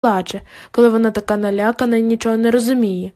плаче, коли вона така налякана і нічого не розуміє.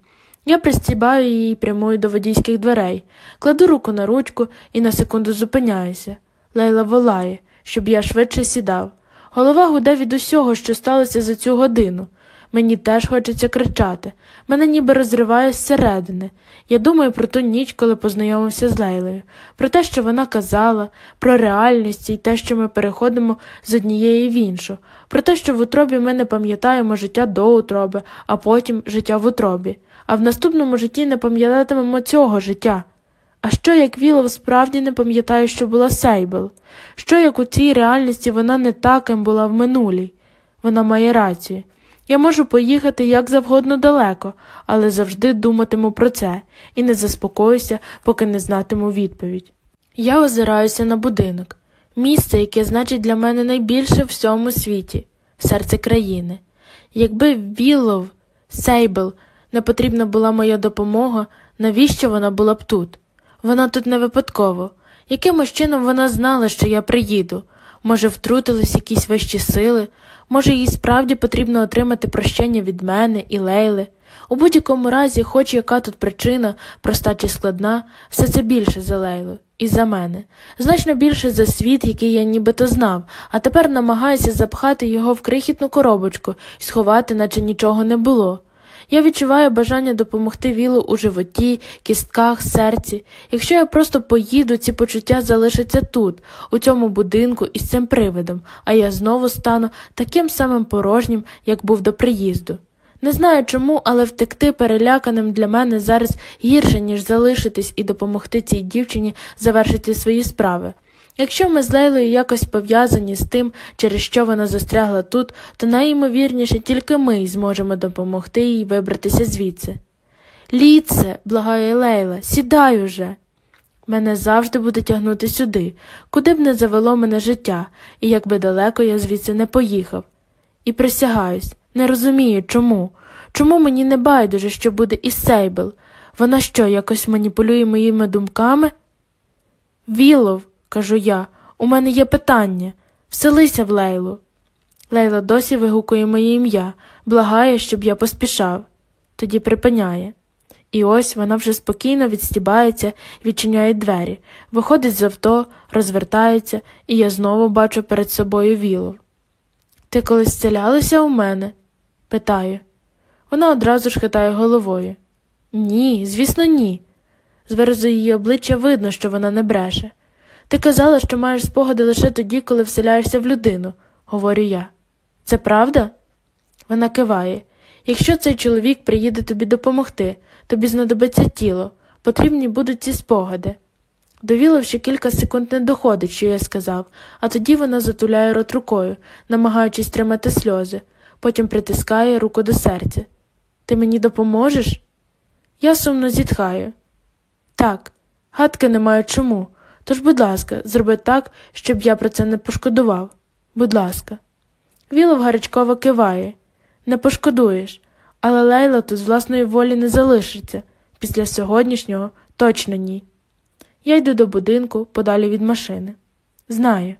Я пристібаю її і прямую до водійських дверей, кладу руку на ручку і на секунду зупиняюся. Лейла волає, щоб я швидше сідав. Голова гуде від усього, що сталося за цю годину. Мені теж хочеться кричати. Мене ніби розриває зсередини. Я думаю про ту ніч, коли познайомився з Лейлою, про те, що вона казала, про реальність і те, що ми переходимо з однієї в іншу, про те, що в утробі ми не пам'ятаємо життя до утроби, а потім життя в утробі, а в наступному житті не пам'ятатимемо цього життя. А що як Вілов справді не пам'ятає, що була Сейбл? Що як у цій реальності вона не таким була в минулій? Вона має рацію. Я можу поїхати як завгодно далеко, але завжди думатиму про це і не заспокоюся, поки не знатиму відповідь. Я озираюся на будинок, місце, яке значить для мене найбільше в всьому світі, серце країни. Якби Вілов, Сейбл, не потрібна була моя допомога, навіщо вона була б тут? Вона тут не випадково. Якимось чином вона знала, що я приїду. Може, втрутились якісь вищі сили, може, їй справді потрібно отримати прощення від мене і Лейли. У будь-якому разі, хоч яка тут причина, проста чи складна, все це більше за Лейлу і за мене, значно більше за світ, який я нібито знав, а тепер намагаюся запхати його в крихітну коробочку і сховати, наче нічого не було. Я відчуваю бажання допомогти Вілу у животі, кістках, серці. Якщо я просто поїду, ці почуття залишаться тут, у цьому будинку із цим привидом, а я знову стану таким самим порожнім, як був до приїзду. Не знаю чому, але втекти переляканим для мене зараз гірше, ніж залишитись і допомогти цій дівчині завершити свої справи. Якщо ми з Лейлою якось пов'язані з тим, через що вона застрягла тут, то найімовірніше тільки ми зможемо допомогти їй вибратися звідси. Ліце, благає Лейла, сідай уже. Мене завжди буде тягнути сюди, куди б не завело мене життя, і якби далеко я звідси не поїхав. І присягаюсь, не розумію, чому. Чому мені не байдуже, що буде із Сейбл? Вона що, якось маніпулює моїми думками? Вілов кажу я, у мене є питання. Вселися в Лейлу. Лейла досі вигукує моє ім'я, благає, щоб я поспішав. Тоді припиняє. І ось вона вже спокійно відстібається, відчиняє двері, виходить з авто, розвертається, і я знову бачу перед собою вілу. Ти колись зцілялася у мене? питаю. Вона одразу ж хитає головою. Ні, звісно, ні. З її обличчя видно, що вона не бреше. Ти казала, що маєш спогади лише тоді, коли вселяєшся в людину, говорю я. Це правда? Вона киває. Якщо цей чоловік приїде тобі допомогти, тобі знадобиться тіло, потрібні будуть ці спогади. До ще кілька секунд не доходить, що я сказав, а тоді вона затуляє рот рукою, намагаючись тримати сльози, потім притискає руку до серця. Ти мені допоможеш? Я сумно зітхаю. Так, гадки не маю чому. Тож, будь ласка, зроби так, щоб я про це не пошкодував. Будь ласка. Вілов гарячково киває. Не пошкодуєш, але Лейла тут з власної волі не залишиться. Після сьогоднішнього точно ні. Я йду до будинку подалі від машини. Знаю.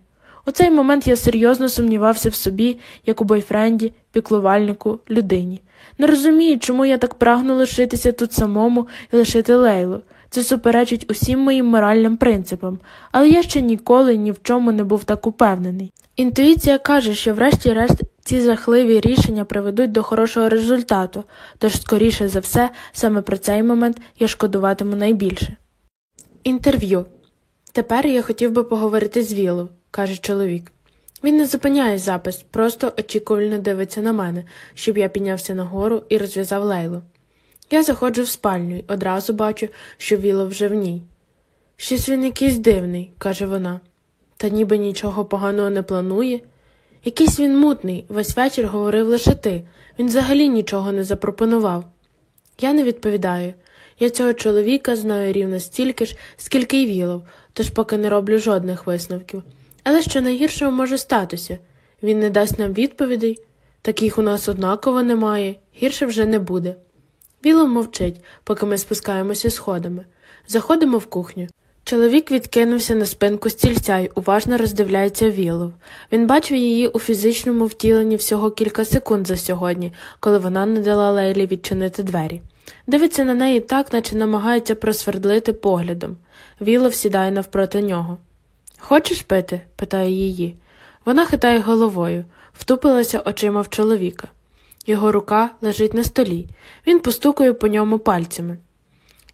У цей момент я серйозно сумнівався в собі, як у бойфренді, піклувальнику, людині. Не розумію, чому я так прагну лишитися тут самому і лишити Лейлу. Це суперечить усім моїм моральним принципам, але я ще ніколи ні в чому не був так упевнений. Інтуїція каже, що врешті-решт ці жахливі рішення приведуть до хорошого результату, тож, скоріше за все, саме про цей момент я шкодуватиму найбільше. Інтерв'ю. Тепер я хотів би поговорити з Вілов, каже чоловік. Він не зупиняє запис, просто очікувально дивиться на мене, щоб я піднявся нагору і розв'язав лейлу. Я заходжу в спальню і одразу бачу, що Віло вже в ній. Щось він якийсь дивний, каже вона, та ніби нічого поганого не планує. Якийсь він мутний, весь вечір говорив лише ти, він взагалі нічого не запропонував. Я не відповідаю. Я цього чоловіка знаю рівно стільки ж, скільки й вілов, тож поки не роблю жодних висновків. Але що найгіршого може статися він не дасть нам відповідей, таких у нас однаково немає, гірше вже не буде. Віло мовчить, поки ми спускаємося сходами. Заходимо в кухню. Чоловік відкинувся на спинку стільця й уважно роздивляється Вілов. Він бачив її у фізичному втіленні всього кілька секунд за сьогодні, коли вона не дала Лейлі відчинити двері. Дивиться на неї так, наче намагається просвердлити поглядом. Вілов сідає навпроти нього. Хочеш пити? питає її. Вона хитає головою, втупилася очима в чоловіка. Його рука лежить на столі. Він постукає по ньому пальцями.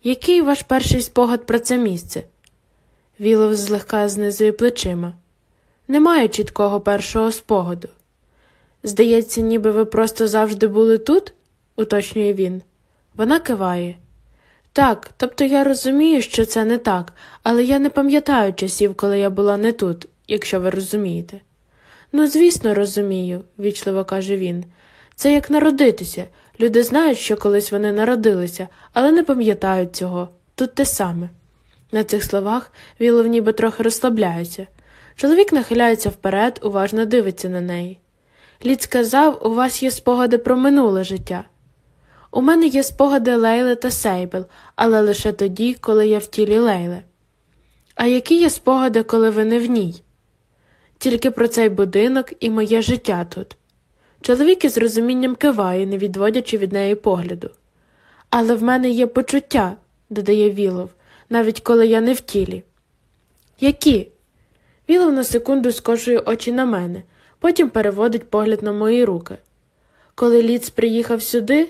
Який ваш перший спогад про це місце? Вілов злегка знизує плечима. Немає чіткого першого спогаду. Здається, ніби ви просто завжди були тут, уточнює він. Вона киває. Так, тобто я розумію, що це не так, але я не пам'ятаю часів, коли я була не тут, якщо ви розумієте. Ну, звісно, розумію, вічливо каже він. Це як народитися. Люди знають, що колись вони народилися, але не пам'ятають цього. Тут те саме. На цих словах Вілов ніби трохи розслабляється. Чоловік нахиляється вперед, уважно дивиться на неї. Лід сказав, у вас є спогади про минуле життя. У мене є спогади Лейли та Сейбел, але лише тоді, коли я в тілі Лейли. А які є спогади, коли ви не в ній? Тільки про цей будинок і моє життя тут. Чоловік із розумінням киває, не відводячи від неї погляду. Але в мене є почуття, додає Вілов, навіть коли я не в тілі. Які? Вілов на секунду скошує очі на мене, потім переводить погляд на мої руки. Коли Ліц приїхав сюди,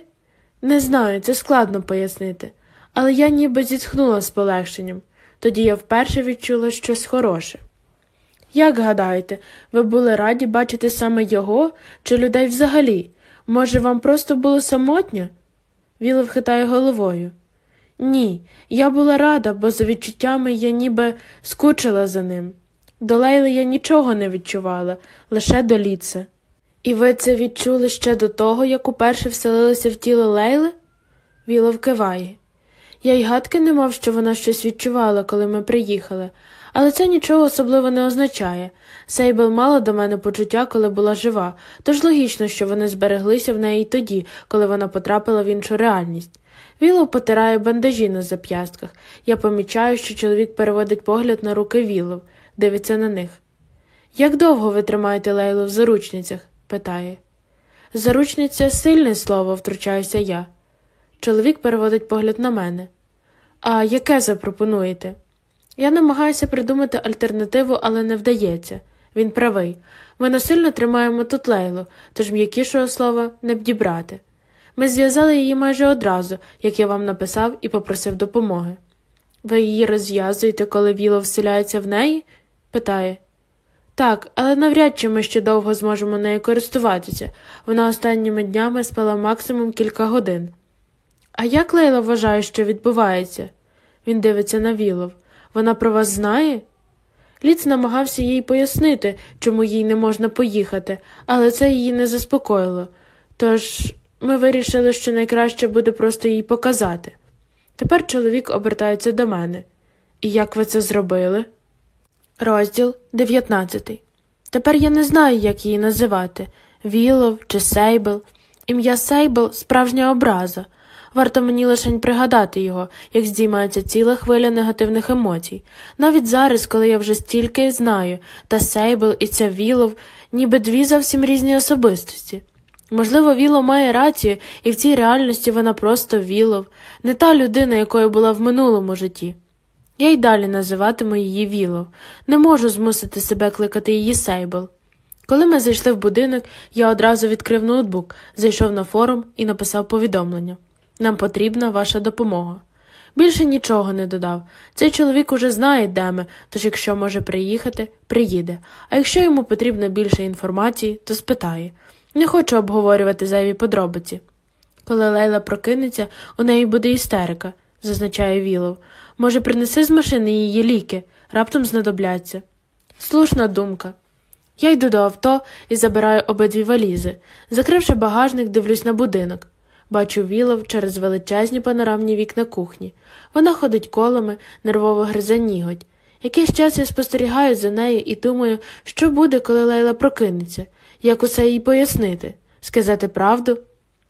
не знаю, це складно пояснити, але я ніби зітхнула з полегшенням. Тоді я вперше відчула щось хороше. Як гадаєте, ви були раді бачити саме його чи людей взагалі? Може, вам просто було самотньо? Вілов хитає головою. Ні, я була рада, бо за відчуттями я ніби скучила за ним. До Лейли я нічого не відчувала, лише до ліца. І ви це відчули ще до того, як уперше вселилися в тіло Лейли? Вілов киває. Я й гадки не мав, що вона щось відчувала, коли ми приїхали, але це нічого особливо не означає. Сейбел мала до мене почуття, коли була жива, тож логічно, що вони збереглися в неї тоді, коли вона потрапила в іншу реальність. Вілов потирає бандажі на зап'ястках. Я помічаю, що чоловік переводить погляд на руки Вілов, дивиться на них. Як довго ви тримаєте Лейлу в заручницях? Питає. Заручниця сильне слово, втручаюся я. Чоловік переводить погляд на мене. А яке запропонуєте? Я намагаюся придумати альтернативу, але не вдається. Він правий. Ми насильно тримаємо тут лейлу, тож м'якішого слова не бдібрати. Ми зв'язали її майже одразу, як я вам написав і попросив допомоги. Ви її розв'язуєте, коли віло вселяється в неї? питає. Так, але навряд чи ми ще довго зможемо нею користуватися. Вона останніми днями спала максимум кілька годин. А як Лейла вважає, що відбувається? Він дивиться на Вілов. Вона про вас знає? Ліц намагався їй пояснити, чому їй не можна поїхати, але це її не заспокоїло. Тож ми вирішили, що найкраще буде просто їй показати. Тепер чоловік обертається до мене. І як ви це зробили? Розділ 19. Тепер я не знаю, як її називати Вілов чи Сейбл. Ім'я Сейбл справжня образа. Варто мені лишень пригадати його, як здіймається ціла хвиля негативних емоцій. Навіть зараз, коли я вже стільки знаю, та Сейбл і ця Вілов, ніби дві зовсім різні особистості. Можливо, Віло має рацію, і в цій реальності вона просто Вілов, не та людина, якою була в минулому житті. Я й далі називатиму її Вілов, не можу змусити себе кликати її Сейбл. Коли ми зайшли в будинок, я одразу відкрив ноутбук, зайшов на форум і написав повідомлення. Нам потрібна ваша допомога. Більше нічого не додав. Цей чоловік уже знає, де ми, тож якщо може приїхати, приїде, а якщо йому потрібно більше інформації, то спитає. Не хочу обговорювати зайві подробиці. Коли Лейла прокинеться, у неї буде істерика, зазначає Вілов. Може, принеси з машини її ліки, раптом знадобляться. Слушна думка. Я йду до авто і забираю обидві валізи. Закривши багажник, дивлюсь на будинок. Бачу Вілов через величезні панорамні вікна кухні. Вона ходить колами, нервово гризе ніготь. Якийсь час я спостерігаю за нею і думаю, що буде, коли Лейла прокинеться, як усе їй пояснити, сказати правду.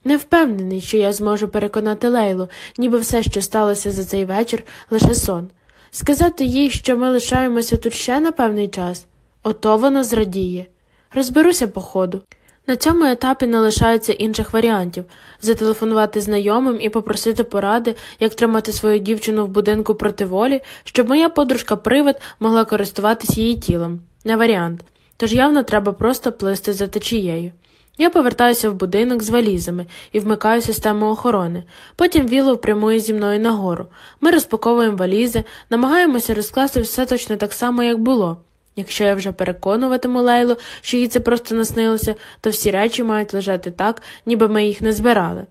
Не впевнений, що я зможу переконати Лейлу, ніби все, що сталося за цей вечір, лише сон. Сказати їй, що ми лишаємося тут ще на певний час, ото вона зрадіє. Розберуся по ходу. На цьому етапі не лишається інших варіантів зателефонувати знайомим і попросити поради, як тримати свою дівчину в будинку проти волі, щоб моя подружка привид могла користуватись її тілом. Не варіант. Тож явно треба просто плисти за течією. Я повертаюся в будинок з валізами і вмикаю систему охорони. Потім Вілов прямує зі мною нагору. Ми розпаковуємо валізи, намагаємося розкласти все точно так само, як було. Якщо я вже переконуватиму Лейлу, що їй це просто наснилося, то всі речі мають лежати так, ніби ми їх не збирали.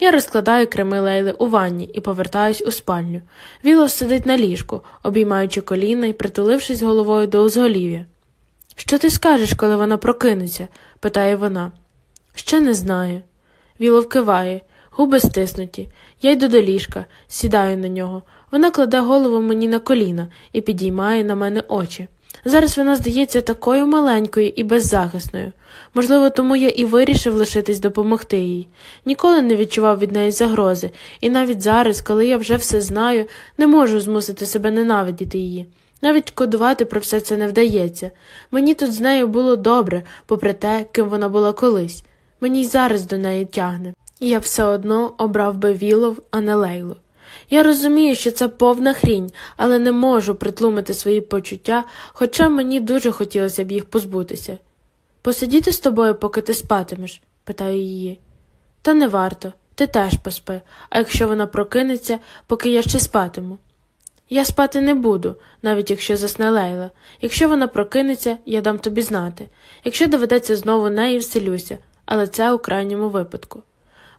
Я розкладаю креми Лейли у ванні і повертаюсь у спальню. Вілов сидить на ліжку, обіймаючи коліна і притулившись головою до узголів'я. Що ти скажеш, коли вона прокинеться? питає вона. Ще не знаю. Вілов киває, губи стиснуті. Я йду до ліжка, сідаю на нього. Вона кладе голову мені на коліна і підіймає на мене очі. Зараз вона здається такою маленькою і беззахисною. Можливо, тому я і вирішив лишитись допомогти їй. Ніколи не відчував від неї загрози, і навіть зараз, коли я вже все знаю, не можу змусити себе ненавидіти її. Навіть кодувати про все це не вдається. Мені тут з нею було добре, попри те, ким вона була колись. Мені й зараз до неї тягне. І я все одно обрав би Вілов, а не Лейлу. Я розумію, що це повна хрінь, але не можу притлумити свої почуття, хоча мені дуже хотілося б їх позбутися. Посидіти з тобою, поки ти спатимеш? питаю її. Та не варто, ти теж поспи, а якщо вона прокинеться, поки я ще спатиму. Я спати не буду, навіть якщо засне Лейла. Якщо вона прокинеться, я дам тобі знати. Якщо доведеться знову неї вселюся, але це у крайньому випадку.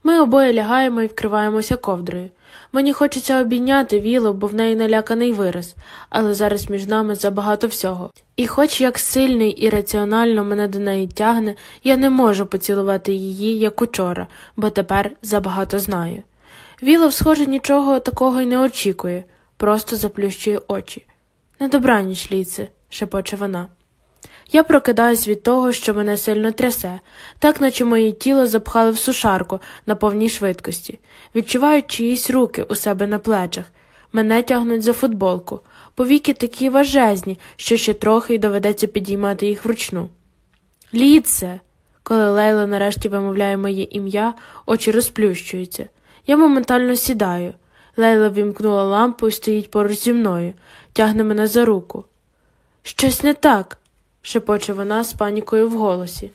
Ми обоє лягаємо і вкриваємося ковдрою. Мені хочеться обійняти віло, бо в неї наляканий вираз, але зараз між нами забагато всього. І хоч як сильний і раціонально мене до неї тягне, я не можу поцілувати її, як учора, бо тепер забагато знаю. Вілов, схоже, нічого такого й не очікує, просто заплющує очі. Не добраніч, ліце, шепоче вона. Я прокидаюсь від того, що мене сильно трясе, так наче моє тіло запхали в сушарку на повній швидкості, відчуваю чиїсь руки у себе на плечах. Мене тягнуть за футболку. Повіки такі важезні, що ще трохи й доведеться підіймати їх вручну. Ліце. Коли Лейла нарешті вимовляє моє ім'я, очі розплющуються. Я моментально сідаю. Лейла вімкнула лампу і стоїть поруч зі мною, тягне мене за руку. Щось не так шепоче вона з панікою в голосі.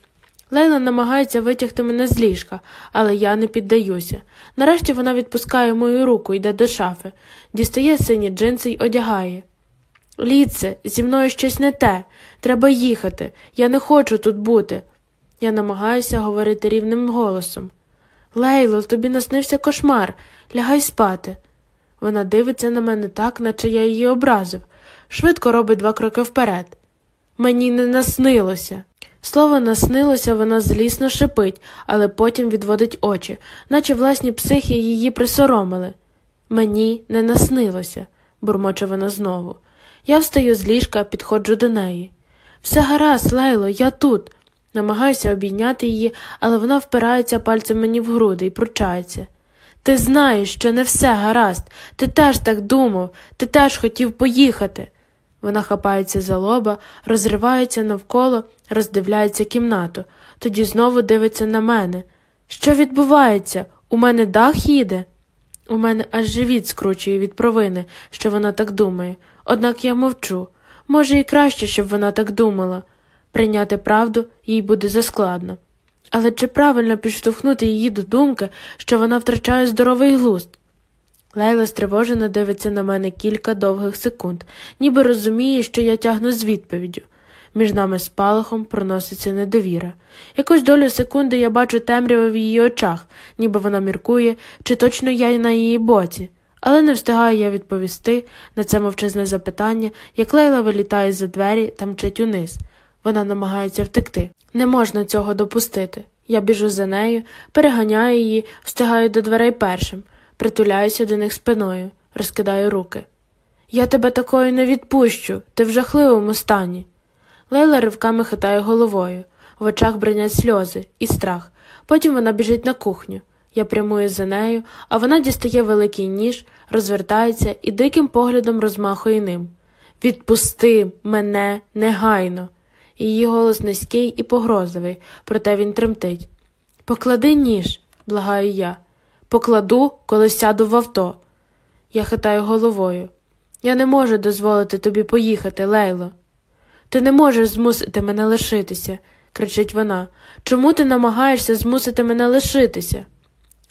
Лейла намагається витягти мене з ліжка, але я не піддаюся. Нарешті вона відпускає мою руку, йде до шафи, дістає сині джинси й одягає. Ліце, зі мною щось не те. Треба їхати. Я не хочу тут бути. Я намагаюся говорити рівним голосом. Лейло, тобі наснився кошмар, лягай спати. Вона дивиться на мене так, наче я її образив, швидко робить два кроки вперед. Мені не наснилося. Слово наснилося вона злісно шипить, але потім відводить очі, наче власні психи її присоромили. Мені не наснилося, бурмоче вона знову. Я встаю з ліжка, підходжу до неї. Все гаразд, Лейло, я тут. Намагаюся обійняти її, але вона впирається пальцем мені в груди і пручається. Ти знаєш, що не все гаразд, ти теж так думав, ти теж хотів поїхати. Вона хапається за лоба, розривається навколо, роздивляється кімнату, тоді знову дивиться на мене. Що відбувається? У мене дах їде? У мене аж живіт скручує від провини, що вона так думає, однак я мовчу. Може, і краще, щоб вона так думала. Прийняти правду їй буде заскладно. Але чи правильно підштовхнути її до думки, що вона втрачає здоровий глузд? Лейла стривожено дивиться на мене кілька довгих секунд, ніби розуміє, що я тягну з відповіддю. Між нами спалахом проноситься недовіра. Якусь долю секунди я бачу темряву в її очах, ніби вона міркує, чи точно я на її боці. Але не встигаю я відповісти на це мовчазне запитання, як Лейла вилітає за двері та мчить униз. Вона намагається втекти. Не можна цього допустити. Я біжу за нею, переганяю її, встигаю до дверей першим притуляюся до них спиною, розкидаю руки. Я тебе такою не відпущу, ти в жахливому стані. Лейла ривками хитає головою, в очах бринять сльози і страх. Потім вона біжить на кухню. Я прямую за нею, а вона дістає великий ніж, розвертається і диким поглядом розмахує ним. Відпусти мене негайно. Її голос низький і погрозливий, проте він тремтить. Поклади ніж, благаю я. Покладу, коли сяду в авто. Я хитаю головою. Я не можу дозволити тобі поїхати, Лейло. Ти не можеш змусити мене лишитися, кричить вона. Чому ти намагаєшся змусити мене лишитися?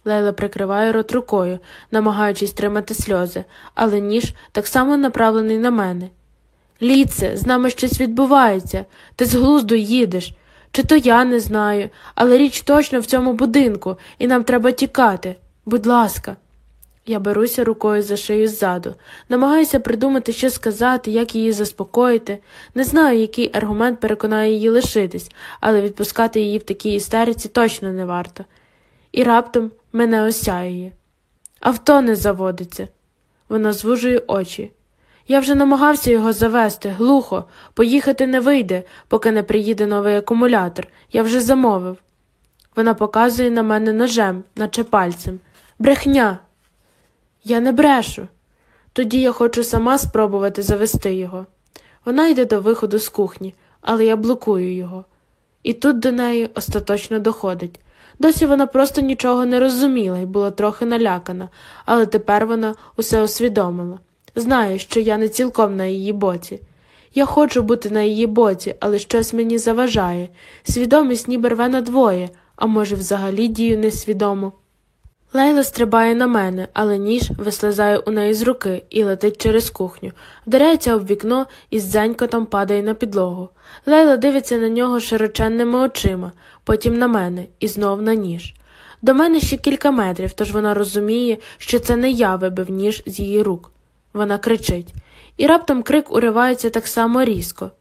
Лейла прикриває рот рукою, намагаючись тримати сльози, але ніж так само направлений на мене. Ліце, з нами щось відбувається, ти з глузду їдеш. Чи то я не знаю, але річ точно в цьому будинку, і нам треба тікати. Будь ласка. Я беруся рукою за шию ззаду, намагаюся придумати, що сказати, як її заспокоїти. Не знаю, який аргумент переконає її лишитись, але відпускати її в такій істериці точно не варто. І раптом мене осяює. Авто не заводиться. Вона звужує очі. Я вже намагався його завести, глухо, поїхати не вийде, поки не приїде новий акумулятор. Я вже замовив. Вона показує на мене ножем, наче пальцем. Брехня. Я не брешу. Тоді я хочу сама спробувати завести його. Вона йде до виходу з кухні, але я блокую його. І тут до неї остаточно доходить. Досі вона просто нічого не розуміла і була трохи налякана, але тепер вона усе усвідомила. Знає, що я не цілком на її боці. Я хочу бути на її боці, але щось мені заважає. Свідомість ніби рве на двоє, а може, взагалі дію несвідомо. Лейла стрибає на мене, але ніж вислизає у неї з руки і летить через кухню, вдаряється об вікно і з дзенькотом падає на підлогу. Лейла дивиться на нього широченними очима, потім на мене і знов на ніж. До мене ще кілька метрів, тож вона розуміє, що це не я вибив ніж з її рук. Вона кричить, і раптом крик уривається так само різко.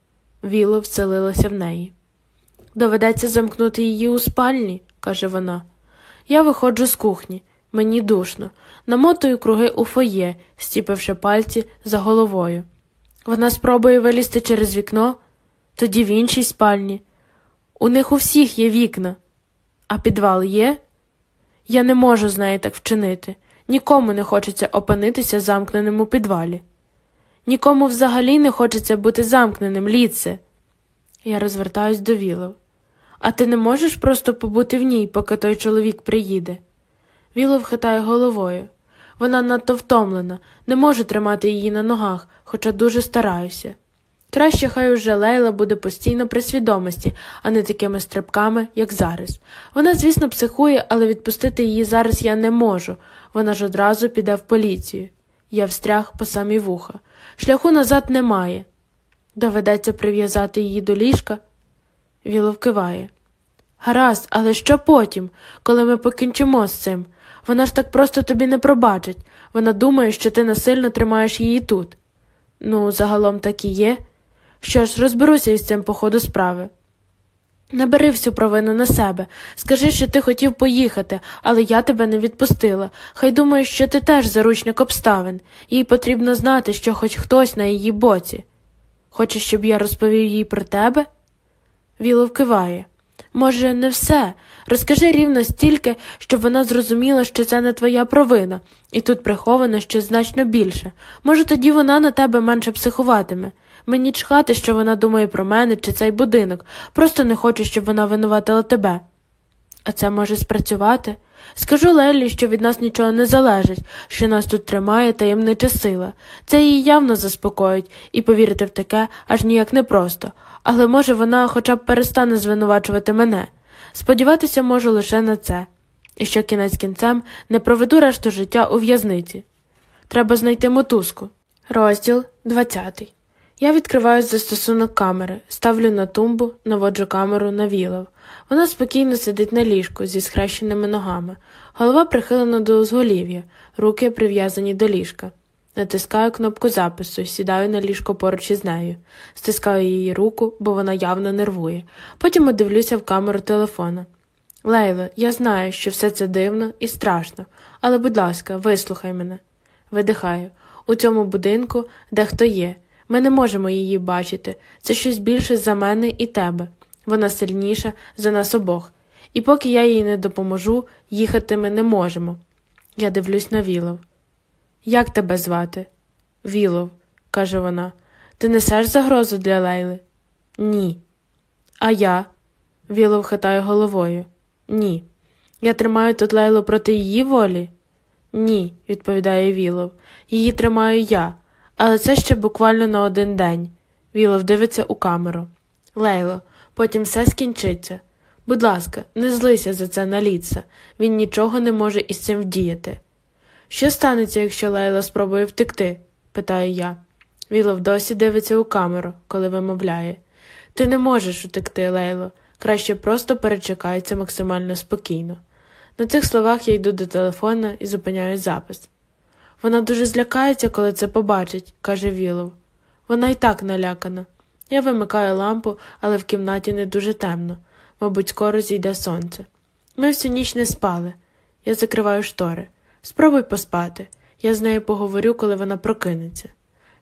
Віло вселилося в неї. Доведеться замкнути її у спальні, каже вона. Я виходжу з кухні, мені душно, намотую круги у фоє, стіпивши пальці за головою. Вона спробує вилізти через вікно, тоді в іншій спальні. У них у всіх є вікна. А підвал є? Я не можу з нею так вчинити. Нікому не хочеться опинитися замкненим у підвалі. Нікому взагалі не хочеться бути замкненим, ліце. Я розвертаюсь до Вілов. А ти не можеш просто побути в ній, поки той чоловік приїде? Вілов хитає головою. Вона надто втомлена, не можу тримати її на ногах, хоча дуже стараюся. Краще хай уже Лейла буде постійно при свідомості, а не такими стрибками, як зараз. Вона, звісно, психує, але відпустити її зараз я не можу. Вона ж одразу піде в поліцію. Я встряг по самі вуха. Шляху назад немає. Доведеться прив'язати її до ліжка. Вілов киває. Гаразд, але що потім, коли ми покінчимо з цим? Вона ж так просто тобі не пробачить. Вона думає, що ти насильно тримаєш її тут. Ну, загалом так і є. Що ж, розберуся із цим по ходу справи. Не бери всю провину на себе. Скажи, що ти хотів поїхати, але я тебе не відпустила. Хай думає, що ти теж заручник обставин. Їй потрібно знати, що хоч хтось на її боці. Хочеш, щоб я розповів їй про тебе? Вілов киває. Може, не все. Розкажи рівно стільки, щоб вона зрозуміла, що це не твоя провина, і тут приховано щось значно більше. Може, тоді вона на тебе менше психуватиме. Мені чхати, що вона думає про мене чи цей будинок, просто не хочу, щоб вона винуватила тебе. А це може спрацювати? Скажу Лелі, що від нас нічого не залежить, що нас тут тримає таємнича сила. Це її явно заспокоїть, і повірити в таке аж ніяк непросто, але може вона хоча б перестане звинувачувати мене. Сподіватися можу лише на це, і що кінець кінцем не проведу решту життя у в'язниці. Треба знайти мотузку. Розділ 20 Я відкриваю застосунок камери, ставлю на тумбу, наводжу камеру на вілов. Вона спокійно сидить на ліжку зі схрещеними ногами, голова прихилена до узголів'я, руки прив'язані до ліжка. Натискаю кнопку запису, сідаю на ліжко поруч із нею, стискаю її руку, бо вона явно нервує. Потім дивлюся в камеру телефона. Лейло, я знаю, що все це дивно і страшно, але, будь ласка, вислухай мене. Видихаю. У цьому будинку дехто є. Ми не можемо її бачити. Це щось більше за мене і тебе. Вона сильніша за нас обох. І поки я їй не допоможу, їхати ми не можемо. Я дивлюсь на Вілов. Як тебе звати? Вілов, каже вона. Ти несеш загрозу для Лейли? Ні. А я? Вілов хитає головою. Ні. Я тримаю тут Лейлу проти її волі? Ні, відповідає Вілов. Її тримаю я, але це ще буквально на один день. Вілов дивиться у камеру. Лейло, потім все скінчиться. Будь ласка, не злися за це на Ліца. Він нічого не може із цим вдіяти. Що станеться, якщо Лейла спробує втекти? питаю я. Вілов досі дивиться у камеру, коли вимовляє. Ти не можеш утекти, Лейло. Краще просто перечекай максимально спокійно. На цих словах я йду до телефона і зупиняю запис. Вона дуже злякається, коли це побачить, каже Вілов. Вона і так налякана. Я вимикаю лампу, але в кімнаті не дуже темно. Мабуть, скоро зійде сонце. Ми всю ніч не спали. Я закриваю штори. Спробуй поспати. Я з нею поговорю, коли вона прокинеться.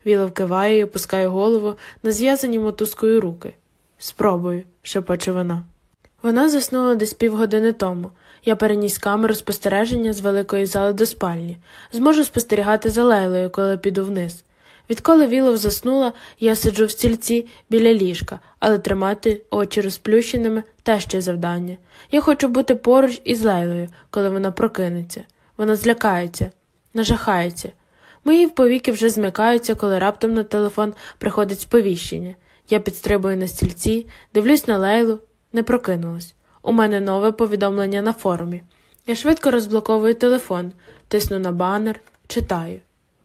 Вілов киває і опускає голову на зв'язані мотузкою руки. Спробую, шепоче вона. Вона заснула десь півгодини тому. Я переніс камеру спостереження з великої зали до спальні. Зможу спостерігати за Лейлою, коли піду вниз. Відколи Вілов заснула, я сиджу в стільці біля ліжка, але тримати очі розплющеними теж ще завдання. Я хочу бути поруч із Лейлою, коли вона прокинеться. Вона злякається, нажахається. Мої повіки вже змикаються, коли раптом на телефон приходить сповіщення. Я підстрибую на стільці, дивлюсь на Лейлу, не прокинулась. У мене нове повідомлення на форумі. Я швидко розблоковую телефон, тисну на банер, читаю.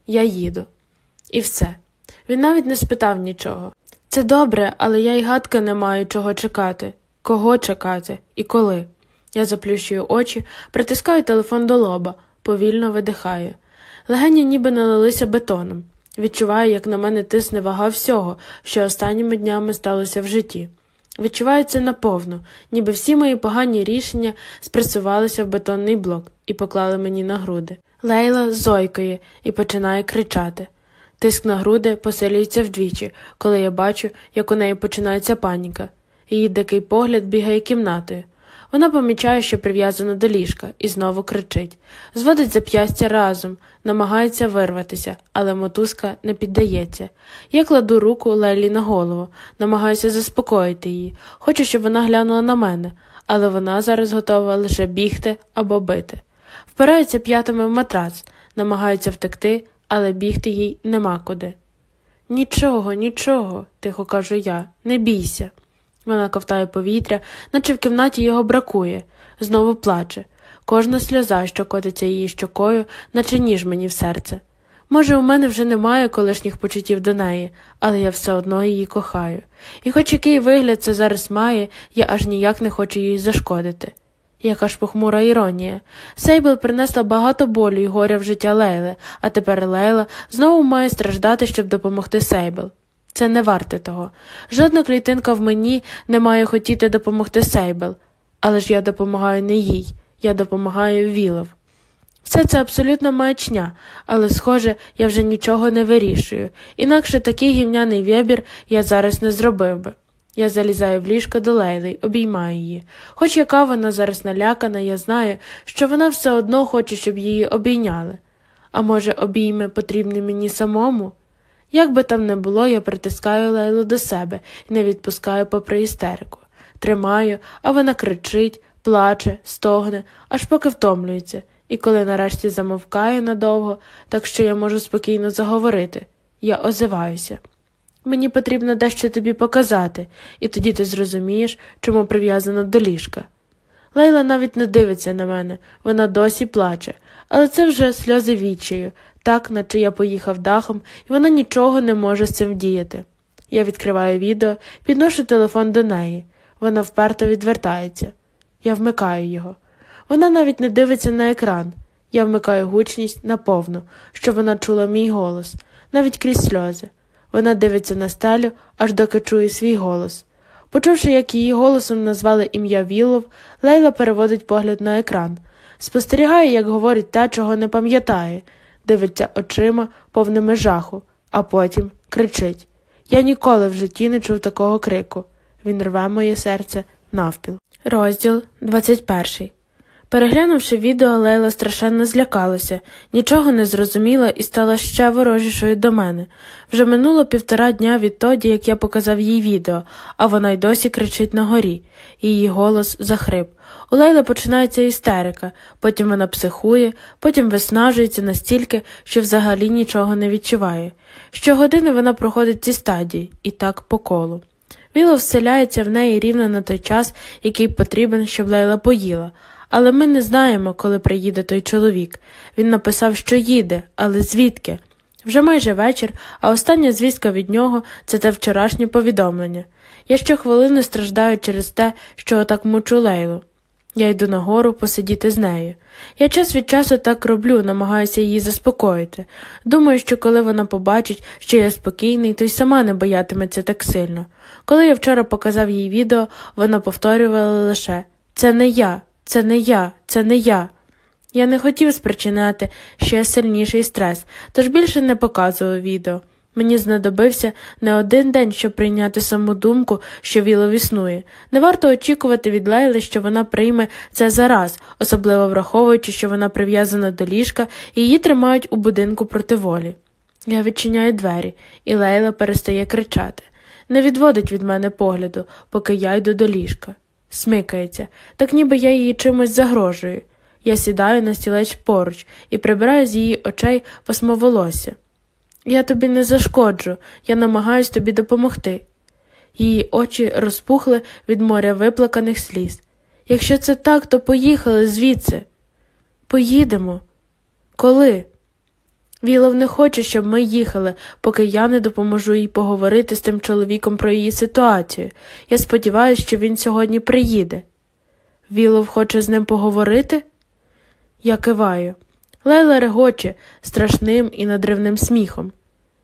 Я їду. І все. Він навіть не спитав нічого. Це добре, але я й гадки не маю чого чекати, кого чекати і коли. Я заплющую очі, притискаю телефон до лоба, повільно видихаю. Легені ніби налилися бетоном. Відчуваю, як на мене тисне вага всього, що останніми днями сталося в житті. Відчуваю це наповну, ніби всі мої погані рішення спресувалися в бетонний блок і поклали мені на груди. Лейла зойкає і починає кричати. Тиск на груди посилюється вдвічі, коли я бачу, як у неї починається паніка. Її дикий погляд бігає кімнатою. Вона помічає, що прив'язана до ліжка, і знову кричить. Зводить зап'ястя разом, намагається вирватися, але мотузка не піддається. Я кладу руку Лелі на голову, намагаюся заспокоїти її. Хочу, щоб вона глянула на мене, але вона зараз готова лише бігти або бити. Впирається п'ятами в матрац, намагається втекти, але бігти їй нема куди. Нічого, нічого, тихо кажу я, не бійся. Вона ковтає повітря, наче в кімнаті його бракує, знову плаче. Кожна сльоза, що котиться її щокою, наче ніж мені в серце. Може, у мене вже немає колишніх почуттів до неї, але я все одно її кохаю. І хоч який вигляд це зараз має, я аж ніяк не хочу їй зашкодити. Яка ж похмура іронія. Сейбл принесла багато болю і горя в життя Лейли, а тепер Лейла знову має страждати, щоб допомогти Сейбл. Це не варте того. Жодна клітинка в мені не має хотіти допомогти Сейбл, але ж я допомагаю не їй, я допомагаю Вілов. Все це абсолютно маячня, але, схоже, я вже нічого не вирішую, інакше такий гівняний вибір я зараз не зробив би. Я залізаю в ліжко до Лейли, обіймаю її. Хоч яка вона зараз налякана, я знаю, що вона все одно хоче, щоб її обійняли. А може, обійми потрібні мені самому? Як би там не було, я притискаю Лейлу до себе і не відпускаю попри істерику. Тримаю, а вона кричить, плаче, стогне, аж поки втомлюється, і коли нарешті замовкає надовго, так що я можу спокійно заговорити, я озиваюся. Мені потрібно дещо тобі показати, і тоді ти зрозумієш, чому прив'язана до ліжка. Лейла навіть не дивиться на мене, вона досі плаче, але це вже сльози відчаю, так, наче я поїхав дахом, і вона нічого не може з цим діяти. Я відкриваю відео, підношу телефон до неї. Вона вперто відвертається. Я вмикаю його. Вона навіть не дивиться на екран. Я вмикаю гучність наповну, щоб вона чула мій голос, навіть крізь сльози. Вона дивиться на стелю, аж доки чує свій голос. Почувши, як її голосом назвали ім'я Вілов, Лейла переводить погляд на екран, спостерігає, як говорить те, чого не пам'ятає, дивиться очима, повними жаху, а потім кричить Я ніколи в житті не чув такого крику. Він рве моє серце навпіл. Розділ 21 Переглянувши відео, Лейла страшенно злякалася, нічого не зрозуміла і стала ще ворожішою до мене. Вже минуло півтора дня відтоді, як я показав їй відео, а вона й досі кричить на горі. Її голос захрип. У Лейли починається істерика, потім вона психує, потім виснажується настільки, що взагалі нічого не відчуває. Щогодини вона проходить ці стадії, і так по колу. Віло вселяється в неї рівно на той час, який потрібен, щоб Лейла поїла, але ми не знаємо, коли приїде той чоловік. Він написав, що їде, але звідки? Вже майже вечір, а остання звістка від нього це те вчорашнє повідомлення. Я щохвилини страждаю через те, що отак мучу Лейлу. Я йду нагору посидіти з нею. Я час від часу так роблю, намагаюся її заспокоїти. Думаю, що коли вона побачить, що я спокійний, то й сама не боятиметься так сильно. Коли я вчора показав їй відео, вона повторювала лише це не я, це не я, це не я. Я не хотів спричиняти ще сильніший стрес, тож більше не показував відео. Мені знадобився не один день, щоб прийняти саму думку, що Вілов існує. Не варто очікувати від Лейли, що вона прийме це зараз, особливо враховуючи, що вона прив'язана до ліжка і її тримають у будинку проти волі. Я відчиняю двері, і Лейла перестає кричати. Не відводить від мене погляду, поки я йду до ліжка. Смикається, так ніби я її чимось загрожую. Я сідаю на стілець поруч і прибираю з її очей пасмоволосся. Я тобі не зашкоджу, я намагаюсь тобі допомогти. Її очі розпухли від моря виплаканих сліз. Якщо це так, то поїхали звідси. Поїдемо. Коли? Вілов не хоче, щоб ми їхали, поки я не допоможу їй поговорити з тим чоловіком про її ситуацію. Я сподіваюся, що він сьогодні приїде. Вілов хоче з ним поговорити? Я киваю. Лейла регоче страшним і надривним сміхом.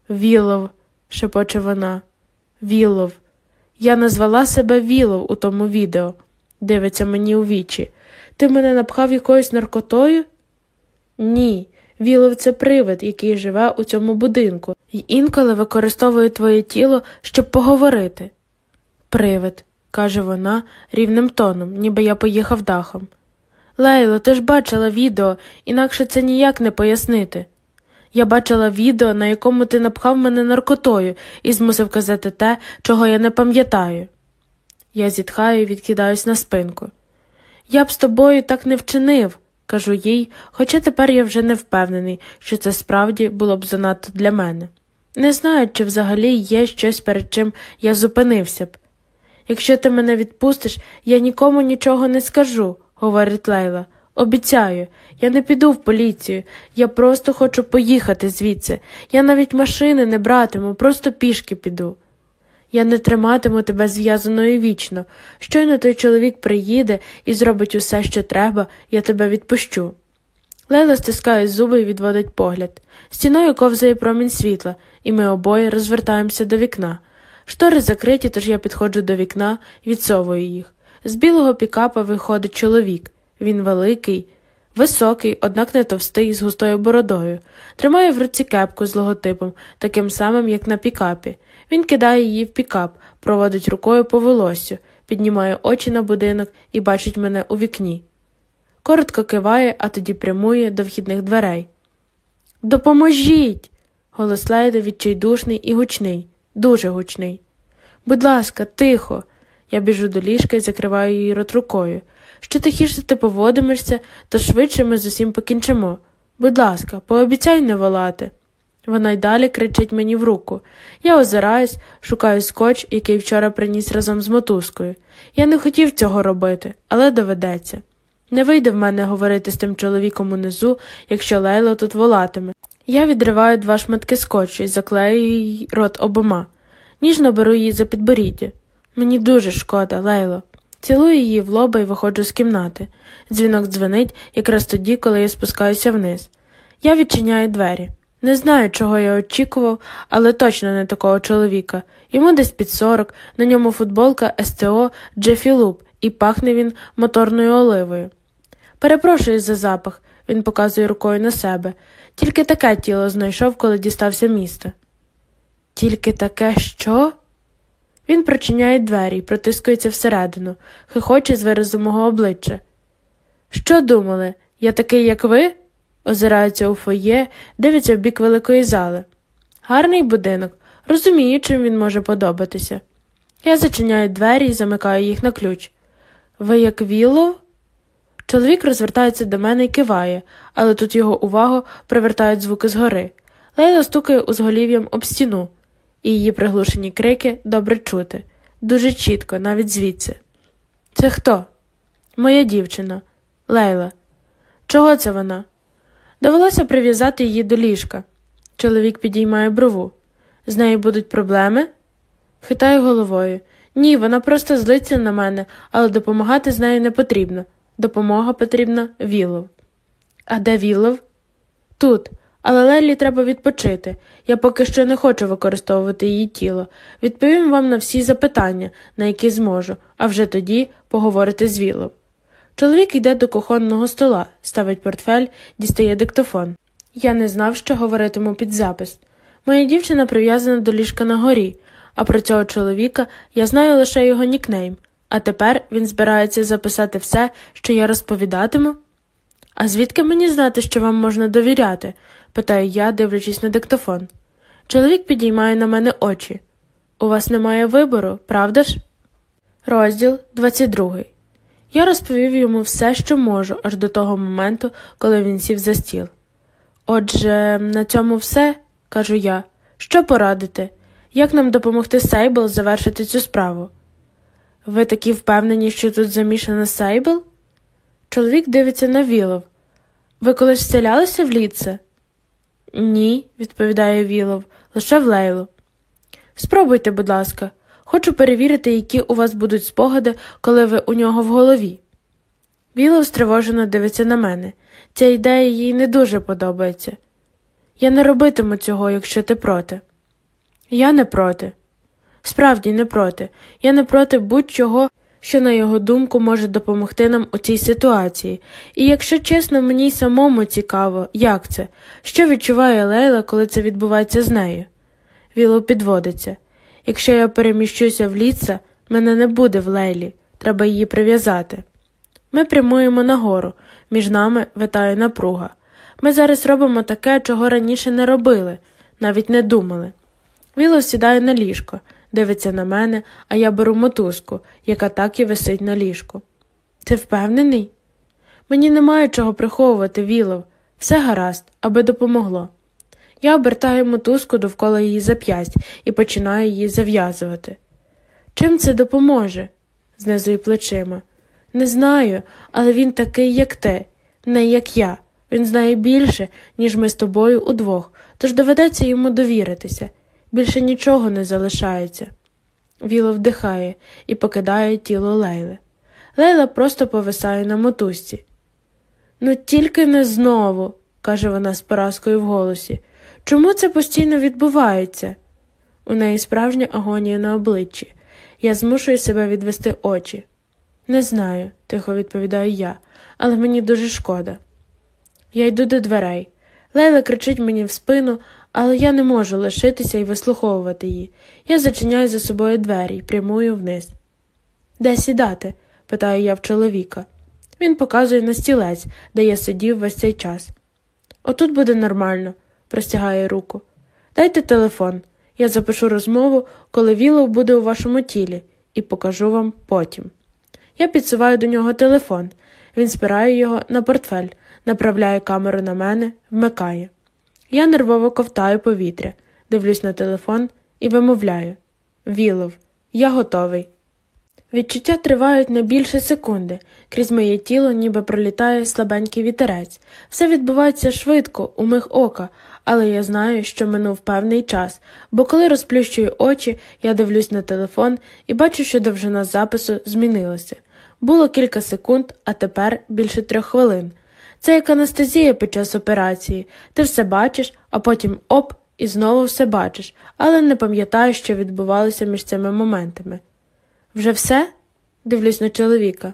Вілов, шепоче вона. Вілов. Я назвала себе Вілов у тому відео, дивиться мені у вічі. Ти мене напхав якоюсь наркотою? Ні. Вілов це привид, який живе у цьому будинку, і інколи використовує твоє тіло, щоб поговорити. Привид, каже вона рівним тоном, ніби я поїхав дахом. Лейло, ти ж бачила відео, інакше це ніяк не пояснити. Я бачила відео, на якому ти напхав мене наркотою і змусив казати те, чого я не пам'ятаю. Я зітхаю і відкидаюсь на спинку. Я б з тобою так не вчинив, кажу їй, хоча тепер я вже не впевнений, що це справді було б занадто для мене. Не знаю, чи взагалі є щось, перед чим я зупинився б. Якщо ти мене відпустиш, я нікому нічого не скажу говорить Лейла. Обіцяю, я не піду в поліцію, я просто хочу поїхати звідси. Я навіть машини не братиму, просто пішки піду. Я не триматиму тебе зв'язаною вічно. Щойно той чоловік приїде і зробить усе, що треба, я тебе відпущу. Лейла стискає зуби і відводить погляд. Стіною ковзає промінь світла, і ми обоє розвертаємося до вікна. Штори закриті, тож я підходжу до вікна відсовую їх. З білого пікапа виходить чоловік. Він великий, високий, однак не товстий, з густою бородою. Тримає в руці кепку з логотипом, таким самим, як на пікапі. Він кидає її в пікап, проводить рукою по волоссю, піднімає очі на будинок і бачить мене у вікні. Коротко киває, а тоді прямує до вхідних дверей. Допоможіть. Голос Лейди відчайдушний і гучний, дуже гучний. Будь ласка, тихо. Я біжу до ліжка і закриваю її рот рукою. Що тихіше ти поводимешся, то швидше ми з усім покінчимо. Будь ласка, пообіцяй не волати. Вона й далі кричить мені в руку. Я озираюсь, шукаю скотч, який вчора приніс разом з мотузкою. Я не хотів цього робити, але доведеться. Не вийде в мене говорити з тим чоловіком унизу, якщо Лейло тут волатиме. Я відриваю два шматки скотчу і заклею їй рот обома. Ніжно беру її за підборіддя. Мені дуже шкода, Лейло. Цілую її в лоба і виходжу з кімнати. Дзвінок дзвонить якраз тоді, коли я спускаюся вниз. Я відчиняю двері. Не знаю, чого я очікував, але точно не такого чоловіка. Йому десь під сорок, на ньому футболка СТО Джефі Луп, і пахне він моторною оливою. Перепрошую за запах, він показує рукою на себе. Тільки таке тіло знайшов, коли дістався міста. Тільки таке що? Він прочиняє двері і протискується всередину, хихоче з виразу мого обличчя. Що думали? Я такий, як ви? Озирається у фоє, дивиться в бік великої зали. Гарний будинок, розумію, чим він може подобатися. Я зачиняю двері і замикаю їх на ключ. Ви як Вілло? Чоловік розвертається до мене і киває, але тут його увагу привертають звуки згори. Лейла стукає узголів'ям об стіну, і її приглушені крики добре чути, дуже чітко, навіть звідси. Це хто? Моя дівчина, Лейла. Чого це вона? Довелося прив'язати її до ліжка. Чоловік підіймає брову. З нею будуть проблеми? Хитаю головою. Ні, вона просто злиться на мене, але допомагати з нею не потрібно. Допомога потрібна Вілов. А де Вілов? Тут. Але Лелі треба відпочити. Я поки що не хочу використовувати її тіло. Відповім вам на всі запитання, на які зможу, а вже тоді поговорити з Вілов. Чоловік йде до кухонного стола, ставить портфель, дістає диктофон. Я не знав, що говоритиму під запис. Моя дівчина прив'язана до ліжка на горі, а про цього чоловіка я знаю лише його нікнейм, а тепер він збирається записати все, що я розповідатиму. А звідки мені знати, що вам можна довіряти? питаю я, дивлячись на диктофон. Чоловік підіймає на мене очі. У вас немає вибору, правда ж? Розділ 22. Я розповів йому все, що можу, аж до того моменту, коли він сів за стіл. Отже, на цьому все, кажу я. Що порадити? Як нам допомогти Сейбл завершити цю справу? Ви такі впевнені, що тут замішана Сейбл? Чоловік дивиться на Вілов. Ви колись вселялися в ліце? Ні, відповідає Вілов, лише в Лейлу. Спробуйте, будь ласка, хочу перевірити, які у вас будуть спогади, коли ви у нього в голові. Вілов стривожено дивиться на мене. Ця ідея їй не дуже подобається. Я не робитиму цього, якщо ти проти. Я не проти. Справді не проти. Я не проти будь-чого, що, на його думку, може допомогти нам у цій ситуації. І якщо чесно, мені й самому цікаво, як це, що відчуває Лейла, коли це відбувається з нею. Віло підводиться. Якщо я переміщуся в ліца, мене не буде в Лейлі, треба її прив'язати. Ми прямуємо нагору, між нами витає напруга. Ми зараз робимо таке, чого раніше не робили, навіть не думали. Віло сідає на ліжко, дивиться на мене, а я беру мотузку, яка так і висить на ліжку. Ти впевнений? Мені немає чого приховувати, Вілов. Все гаразд, аби допомогло. Я обертаю мотузку довкола її зап'ясть і починаю її зав'язувати. Чим це допоможе? знизує плечима. Не знаю, але він такий, як ти, не як я. Він знає більше, ніж ми з тобою удвох, тож доведеться йому довіритися. Більше нічого не залишається. Віло вдихає і покидає тіло Лейли. Лейла просто повисає на мотузці. Ну, тільки не знову, каже вона з поразкою в голосі. Чому це постійно відбувається? У неї справжня агонія на обличчі. Я змушую себе відвести очі. Не знаю, тихо відповідаю я, але мені дуже шкода. Я йду до дверей. Лейла кричить мені в спину, але я не можу лишитися і вислуховувати її. Я зачиняю за собою двері і прямую вниз. Де сідати? питаю я в чоловіка. Він показує на стілець, де я сидів весь цей час. Отут буде нормально, простягає руку. Дайте телефон. Я запишу розмову, коли Вілов буде у вашому тілі, і покажу вам потім. Я підсуваю до нього телефон. Він спирає його на портфель, направляє камеру на мене, вмикає. Я нервово ковтаю повітря, дивлюсь на телефон і вимовляю Вілов, я готовий. Відчуття тривають не більше секунди, крізь моє тіло ніби пролітає слабенький вітерець. Все відбувається швидко, у миг ока, але я знаю, що минув певний час, бо коли розплющую очі, я дивлюсь на телефон і бачу, що довжина запису змінилася. Було кілька секунд, а тепер більше трьох хвилин. Це як анестезія під час операції. Ти все бачиш, а потім оп, і знову все бачиш, але не пам'ятаєш, що відбувалося між цими моментами. Вже все? дивлюсь на чоловіка.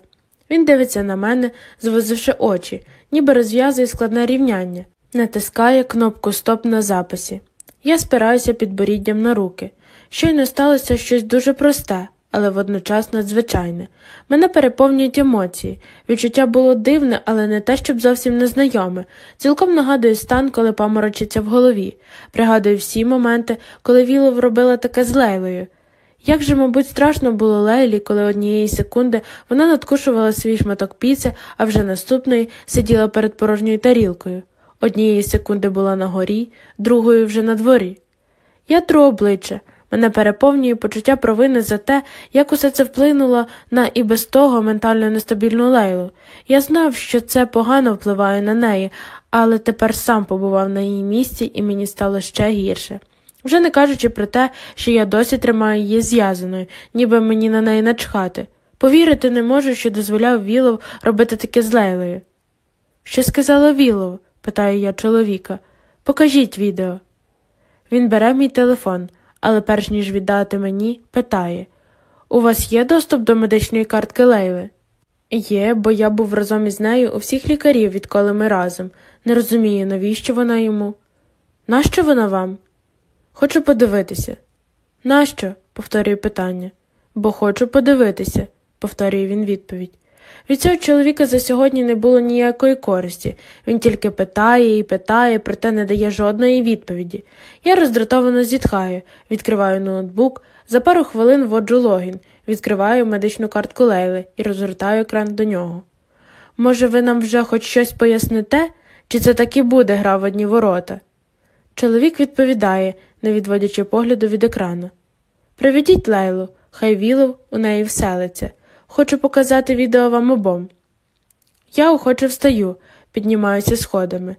Він дивиться на мене, звозивши очі, ніби розв'язує складне рівняння, натискає кнопку Стоп на записі. Я спираюся підборіддям на руки. Щойно сталося щось дуже просте, але водночас надзвичайне. Мене переповнюють емоції. Відчуття було дивне, але не те, щоб зовсім незнайоме. Цілком нагадую стан, коли паморочиться в голові. Пригадую всі моменти, коли Вілов робила таке з Лейлою. Як же, мабуть, страшно було Лейлі, коли однієї секунди вона надкушувала свій шматок піци, а вже наступної сиділа перед порожньою тарілкою. Однієї секунди була на горі, другої вже на дворі. Я тру обличчя. Мене переповнює почуття провини за те, як усе це вплинуло на і без того ментально нестабільну Лейлу. Я знав, що це погано впливає на неї, але тепер сам побував на її місці і мені стало ще гірше. Вже не кажучи про те, що я досі тримаю її зв'язаною, ніби мені на неї начхати. Повірити не можу, що дозволяв Вілов робити таке з Лейлою. Що сказала Вілов? Питаю я чоловіка. Покажіть відео. Він бере мій телефон, але перш ніж віддати мені, питає У вас є доступ до медичної картки Лейли? Є, бо я був разом із нею у всіх лікарів, відколи ми разом. Не розумію, навіщо вона йому? Нащо вона вам? Хочу подивитися. Нащо? повторюю питання. Бо хочу подивитися, повторює він відповідь. Від цього чоловіка за сьогодні не було ніякої користі. Він тільки питає і питає, проте не дає жодної відповіді. Я роздратовано зітхаю, відкриваю ноутбук, за пару хвилин вводжу логін, відкриваю медичну картку Лейли і розгортаю екран до нього. Може, ви нам вже хоч щось поясните, чи це таки буде гра в одні ворота? Чоловік відповідає, не відводячи погляду від екрану. Приведіть Лейлу, хай Вілов у неї вселиться. Хочу показати відео вам обом. Я охоче встаю, піднімаюся сходами.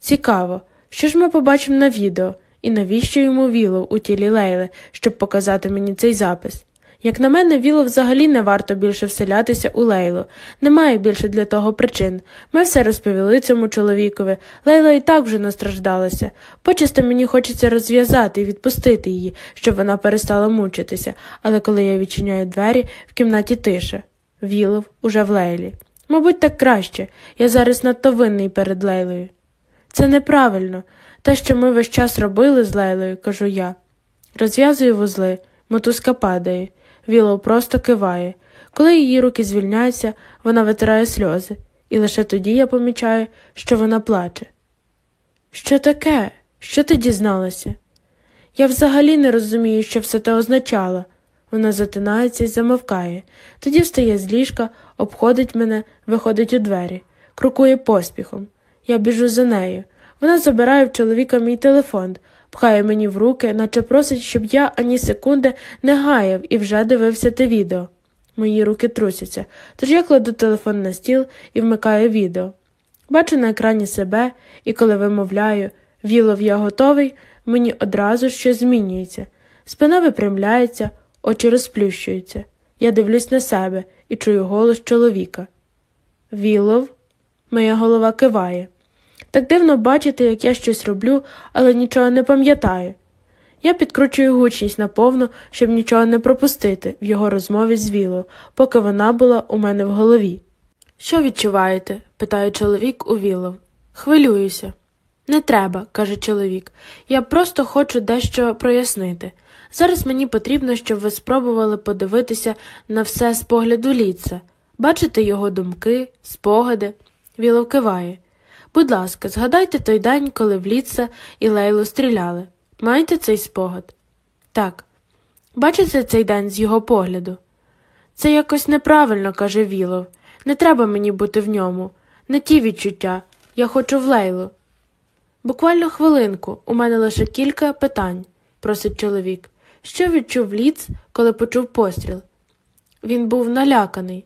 Цікаво, що ж ми побачимо на відео і навіщо йому віло у тілі Лейли, щоб показати мені цей запис. Як на мене, Віло взагалі не варто більше вселятися у Лейлу. Немає більше для того причин. Ми все розповіли цьому чоловікові. Лейла і так вже настраждалася. Почасто мені хочеться розв'язати і відпустити її, щоб вона перестала мучитися, але коли я відчиняю двері, в кімнаті тиша. Вілов уже в Лейлі. Мабуть, так краще. Я зараз надто винний перед Лейлою. Це неправильно. Те, що ми весь час робили з Лейлою, кажу я. Розв'язую вузли, мотузка падає. Вілоу просто киває. Коли її руки звільняються, вона витирає сльози, і лише тоді я помічаю, що вона плаче. Що таке? Що ти дізналася? Я взагалі не розумію, що все те означало. Вона затинається і замовкає, тоді встає з ліжка, обходить мене, виходить у двері, крокує поспіхом. Я біжу за нею. Вона забирає в чоловіка мій телефон, пхає мені в руки, наче просить, щоб я ані секунди не гаяв і вже дивився те відео. Мої руки трусяться, тож я кладу телефон на стіл і вмикаю відео. Бачу на екрані себе, і коли вимовляю Вілов, я готовий, мені одразу щось змінюється. Спина випрямляється, очі розплющуються. Я дивлюсь на себе і чую голос чоловіка. Вілов, моя голова киває. Так дивно бачити, як я щось роблю, але нічого не пам'ятаю. Я підкручую гучність наповну, щоб нічого не пропустити в його розмові з Віло, поки вона була у мене в голові. Що відчуваєте? питає чоловік у Вілов. Хвилююся. Не треба, каже чоловік. Я просто хочу дещо прояснити. Зараз мені потрібно, щоб ви спробували подивитися на все з погляду ліца, бачите його думки, спогади. Вілов киває. Будь ласка, згадайте той день, коли в Ліца і Лейлу стріляли. Маєте цей спогад? Так. Бачите цей день з його погляду? Це якось неправильно, каже Вілов. Не треба мені бути в ньому. Не ті відчуття. Я хочу в Лейлу. Буквально хвилинку, у мене лише кілька питань, просить чоловік. Що відчув ліц, коли почув постріл? Він був наляканий.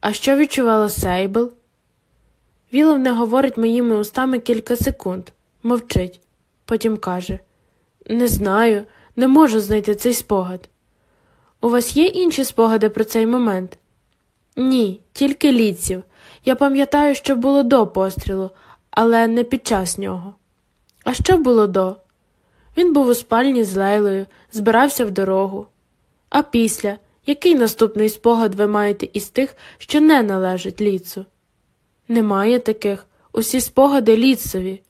А що відчувала Сейбл? Вілов не говорить моїми устами кілька секунд, мовчить. Потім каже Не знаю, не можу знайти цей спогад. У вас є інші спогади про цей момент? Ні, тільки ліців. Я пам'ятаю, що було до пострілу, але не під час нього. А що було до? Він був у спальні з Лейлою, збирався в дорогу. А після, який наступний спогад ви маєте із тих, що не належать ліцу? Немає таких. Усі спогади ліцеві.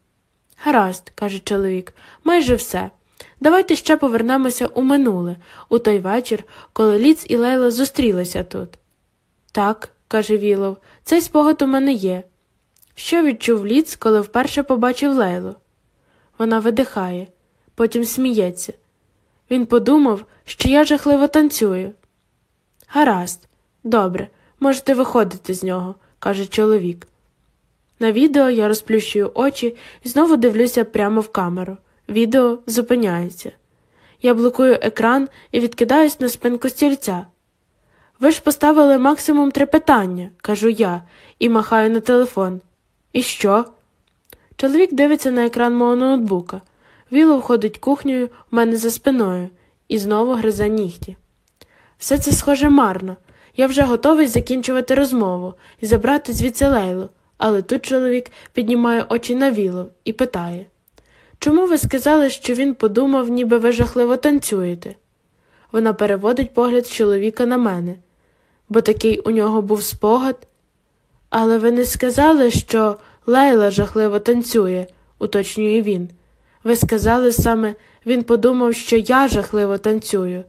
Гаразд, каже чоловік, майже все. Давайте ще повернемося у минуле, у той вечір, коли Ліц і Лейла зустрілися тут. Так, каже Вілов, цей спогад у мене є. Що відчув Ліц, коли вперше побачив Лейлу? Вона видихає, потім сміється. Він подумав, що я жахливо танцюю. Гаразд, добре, можете виходити з нього, каже чоловік. На відео я розплющую очі і знову дивлюся прямо в камеру. Відео зупиняється. Я блокую екран і відкидаюсь на спинку стільця. Ви ж поставили максимум три питання, кажу я, і махаю на телефон. І що? Чоловік дивиться на екран мого ноутбука. Віло входить кухнею в мене за спиною і знову гризе нігті. Все це схоже марно. Я вже готовий закінчувати розмову і забрати звідси лейлу, але тут чоловік піднімає очі на віло і питає Чому ви сказали, що він подумав, ніби ви жахливо танцюєте? Вона переводить погляд чоловіка на мене, бо такий у нього був спогад. Але ви не сказали, що Лейла жахливо танцює, уточнює він. Ви сказали саме, він подумав, що я жахливо танцюю.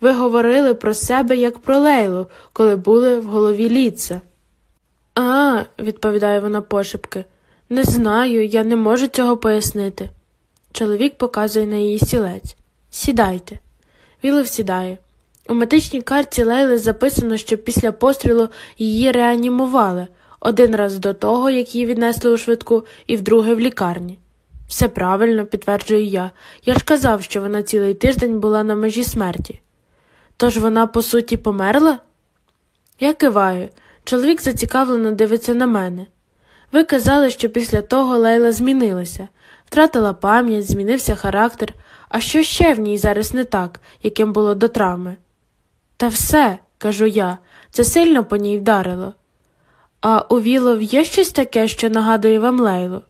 Ви говорили про себе як про Лейлу, коли були в голові ліца. А, відповідає вона пошепки, не знаю, я не можу цього пояснити. Чоловік показує на її сілець. Сідайте. Вілов сідає. У медичній карті Лейли записано, що після пострілу її реанімували один раз до того, як її віднесли у швидку, і вдруге в лікарні. Все правильно, підтверджую я. Я ж казав, що вона цілий тиждень була на межі смерті. Тож вона, по суті, померла? Я киваю. Чоловік зацікавлено дивиться на мене. Ви казали, що після того Лейла змінилася, втратила пам'ять, змінився характер, а що ще в ній зараз не так, яким було до травми? Та все, кажу я, це сильно по ній вдарило. А у Вілов є щось таке, що нагадує вам Лейлу?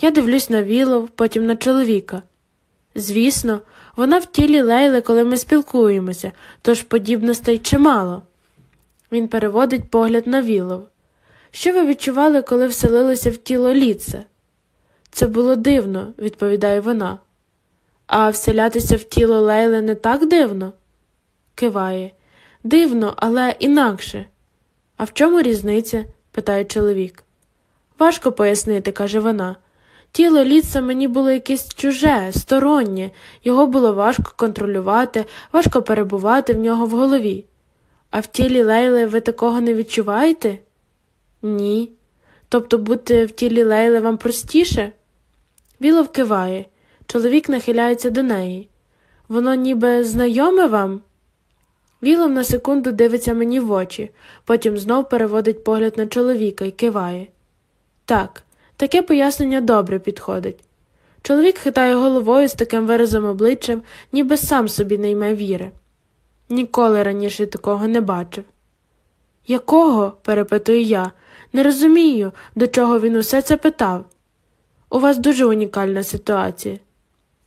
Я дивлюсь на Вілов, потім на чоловіка. Звісно, вона в тілі Лейли, коли ми спілкуємося, тож подібностей чимало. Він переводить погляд на Вілов. Що ви відчували, коли вселилися в тіло ліце? Це було дивно, відповідає вона. А вселятися в тіло Лейли не так дивно? Киває. Дивно, але інакше. А в чому різниця? питає чоловік. Важко пояснити, каже вона. Тіло ліца мені було якесь чуже, стороннє, його було важко контролювати, важко перебувати в нього в голові. А в тілі Лейли ви такого не відчуваєте? Ні. Тобто бути в тілі Лейли вам простіше? Вілов киває. Чоловік нахиляється до неї. Воно ніби знайоме вам? Вілов на секунду дивиться мені в очі, потім знов переводить погляд на чоловіка і киває. Так, таке пояснення добре підходить. Чоловік хитає головою з таким виразом обличчям, ніби сам собі не йме віри. Ніколи раніше такого не бачив. Якого? перепитую я, не розумію, до чого він усе це питав. У вас дуже унікальна ситуація.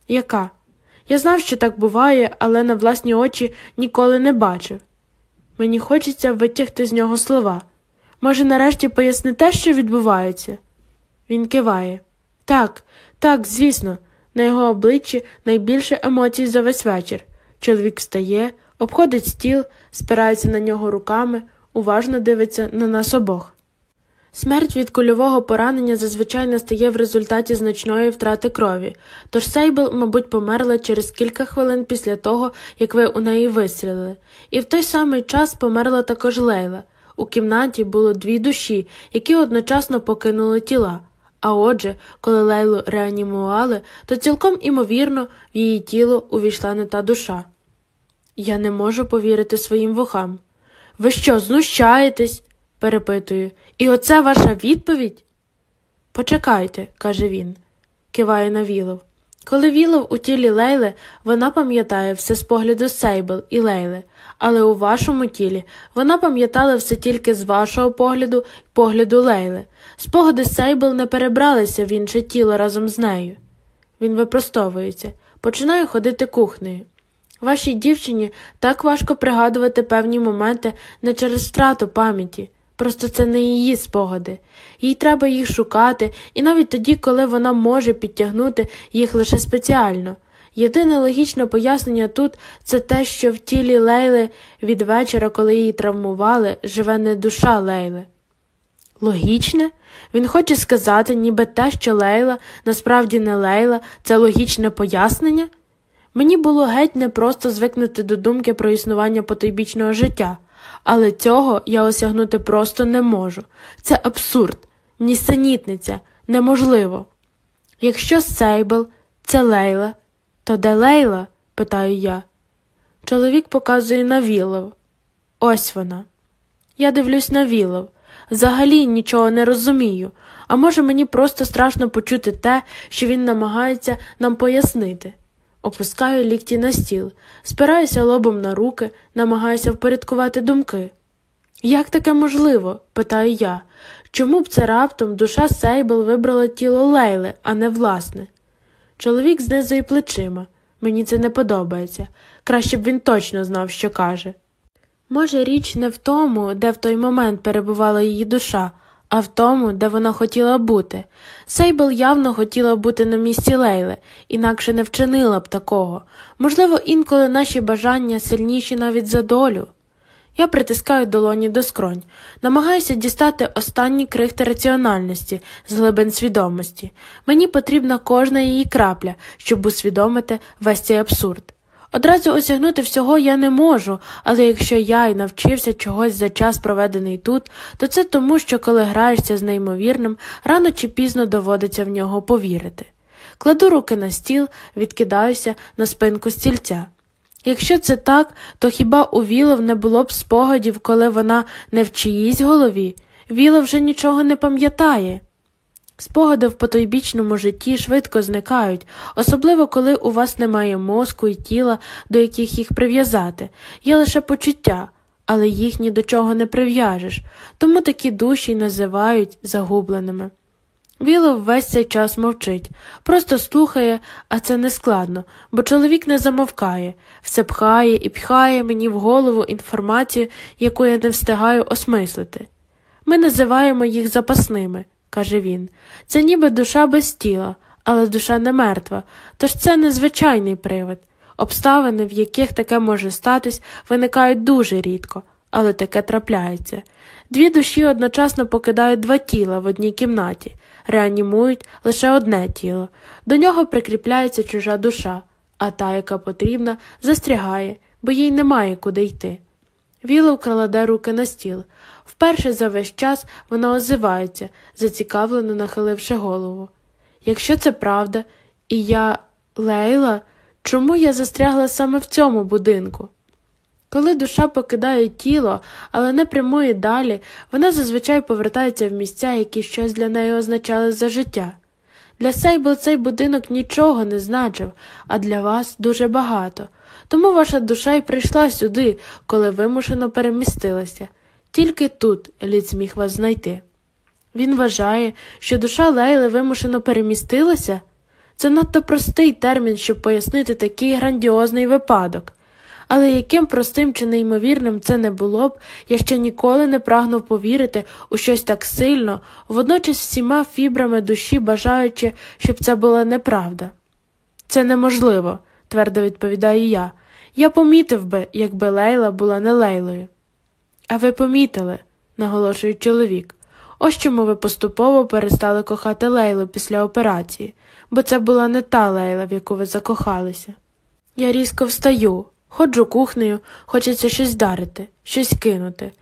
Яка? Я знав, що так буває, але на власні очі ніколи не бачив. Мені хочеться витягти з нього слова. Може, нарешті поясните, що відбувається? Він киває. Так, так, звісно, на його обличчі найбільше емоцій за весь вечір. Чоловік встає, обходить стіл, спирається на нього руками, уважно дивиться на нас обох. Смерть від кульового поранення зазвичай настає в результаті значної втрати крові, тож Сейбл, мабуть, померла через кілька хвилин після того, як ви у неї вистрілили, і в той самий час померла також Лейла. У кімнаті було дві душі, які одночасно покинули тіла. А отже, коли Лейлу реанімували, то цілком імовірно в її тіло увійшла не та душа. Я не можу повірити своїм вухам. Ви що, знущаєтесь? перепитую. І оце ваша відповідь? Почекайте, каже він, киває на Вілов. Коли Вілов у тілі Лейли, вона пам'ятає все з погляду Сейбл і Лейли, але у вашому тілі вона пам'ятала все тільки з вашого погляду і погляду Лейли. Спогади Сейбл не перебралися в інше тіло разом з нею. Він випростовується, починає ходити кухнею. Вашій дівчині так важко пригадувати певні моменти не через втрату пам'яті. Просто це не її спогади, їй треба їх шукати, і навіть тоді, коли вона може підтягнути їх лише спеціально. Єдине логічне пояснення тут це те, що в тілі Лейли від вечора, коли її травмували, живе не душа Лейли. Логічне? Він хоче сказати, ніби те, що Лейла насправді не Лейла, це логічне пояснення? Мені було геть непросто звикнути до думки про існування потойбічного життя, але цього я осягнути просто не можу. Це абсурд, нісенітниця, неможливо. Якщо Сейбл це Лейла, то де Лейла? питаю я. Чоловік показує на Вілов. Ось вона. Я дивлюсь на Вілов. Взагалі нічого не розумію, а може мені просто страшно почути те, що він намагається нам пояснити. Опускаю лікті на стіл, спираюся лобом на руки, намагаюся впорядкувати думки. Як таке можливо? питаю я. Чому б це раптом душа Сейбл вибрала тіло Лейли, а не власне? Чоловік знизує плечима. Мені це не подобається. Краще б він точно знав, що каже. Може, річ не в тому, де в той момент перебувала її душа, а в тому, де вона хотіла бути. Сейбл явно хотіла бути на місці Лейли, інакше не вчинила б такого. Можливо, інколи наші бажання сильніші навіть за долю. Я притискаю долоні до скронь, намагаюся дістати останні крихти раціональності з глибин свідомості. Мені потрібна кожна її крапля, щоб усвідомити весь цей абсурд. Одразу осягнути всього я не можу, але якщо я й навчився чогось за час, проведений тут, то це тому, що коли граєшся з неймовірним, рано чи пізно доводиться в нього повірити. Кладу руки на стіл, відкидаюся на спинку стільця. Якщо це так, то хіба у Вілов не було б спогадів, коли вона не в чиїсь голові? Віла вже нічого не пам'ятає. Спогади в потойбічному житті швидко зникають, особливо коли у вас немає мозку і тіла, до яких їх прив'язати, є лише почуття, але їх ні до чого не прив'яжеш, тому такі душі називають загубленими. Вілов весь цей час мовчить, просто слухає, а це не складно, бо чоловік не замовкає, все пхає і пхає мені в голову інформацію, яку я не встигаю осмислити. Ми називаємо їх запасними каже він. Це ніби душа без тіла, але душа не мертва, тож це незвичайний привид. Обставини, в яких таке може статись, виникають дуже рідко, але таке трапляється. Дві душі одночасно покидають два тіла в одній кімнаті, реанімують лише одне тіло, до нього прикріпляється чужа душа, а та, яка потрібна, застрягає, бо їй немає куди йти. Вілов кладе руки на стіл. Вперше за весь час вона озивається, зацікавлено нахиливши голову. Якщо це правда, і я Лейла, чому я застрягла саме в цьому будинку? Коли душа покидає тіло, але не прямує далі, вона зазвичай повертається в місця, які щось для неї означали за життя. Для Сейбл цей будинок нічого не значив, а для вас дуже багато. Тому ваша душа й прийшла сюди, коли вимушено перемістилася. Тільки тут лід зміг вас знайти. Він вважає, що душа Лейли вимушено перемістилася. Це надто простий термін, щоб пояснити такий грандіозний випадок. Але яким простим чи неймовірним це не було б, я ще ніколи не прагнув повірити у щось так сильно, водночас всіма фібрами душі бажаючи, щоб це була неправда. Це неможливо, твердо відповідаю я. Я помітив би, якби Лейла була не Лейлою. А ви помітили, наголошує чоловік. Ось чому ви поступово перестали кохати Лейлу після операції, бо це була не та Лейла, в яку ви закохалися. Я різко встаю, ходжу кухнею, хочеться щось дарити, щось кинути.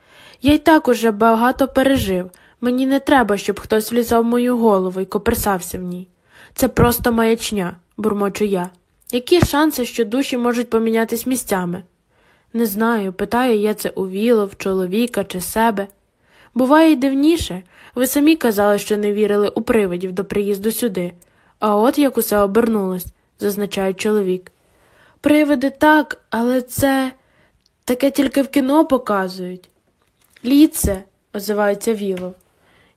Я й так уже багато пережив, мені не треба, щоб хтось влізав в мою голову і коперсався в ній. Це просто маячня, бурмочу я. Які шанси, що душі можуть помінятись місцями? Не знаю, питаю я це у Вілов, чоловіка чи себе. Буває й дивніше. Ви самі казали, що не вірили у привидів до приїзду сюди, а от як усе обернулось, зазначає чоловік. Привиди так, але це таке тільки в кіно показують. Ліце, озивається Вілов.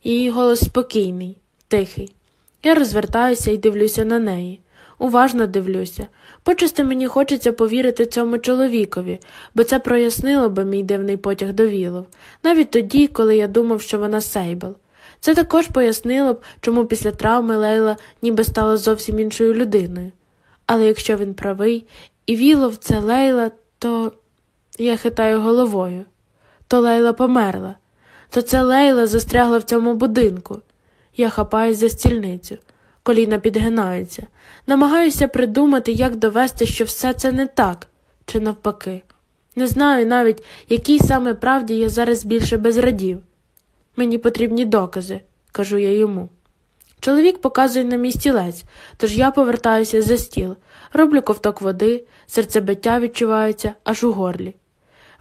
Її голос спокійний, тихий. Я розвертаюся і дивлюся на неї. Уважно дивлюся. Почасти мені хочеться повірити цьому чоловікові, бо це прояснило би мій дивний потяг до Вілов, навіть тоді, коли я думав, що вона Сейбл. Це також пояснило б, чому після травми Лейла ніби стала зовсім іншою людиною. Але якщо він правий, і Вілов це Лейла, то я хитаю головою. То Лейла померла, то це Лейла застрягла в цьому будинку. Я хапаюсь за стільницю, коліна підгинаються, намагаюся придумати, як довести, що все це не так, чи навпаки. Не знаю навіть, якій саме правді я зараз більше безрадів. Мені потрібні докази, кажу я йому. Чоловік показує на мій стілець, тож я повертаюся за стіл, роблю ковток води, серцебиття відчувається аж у горлі.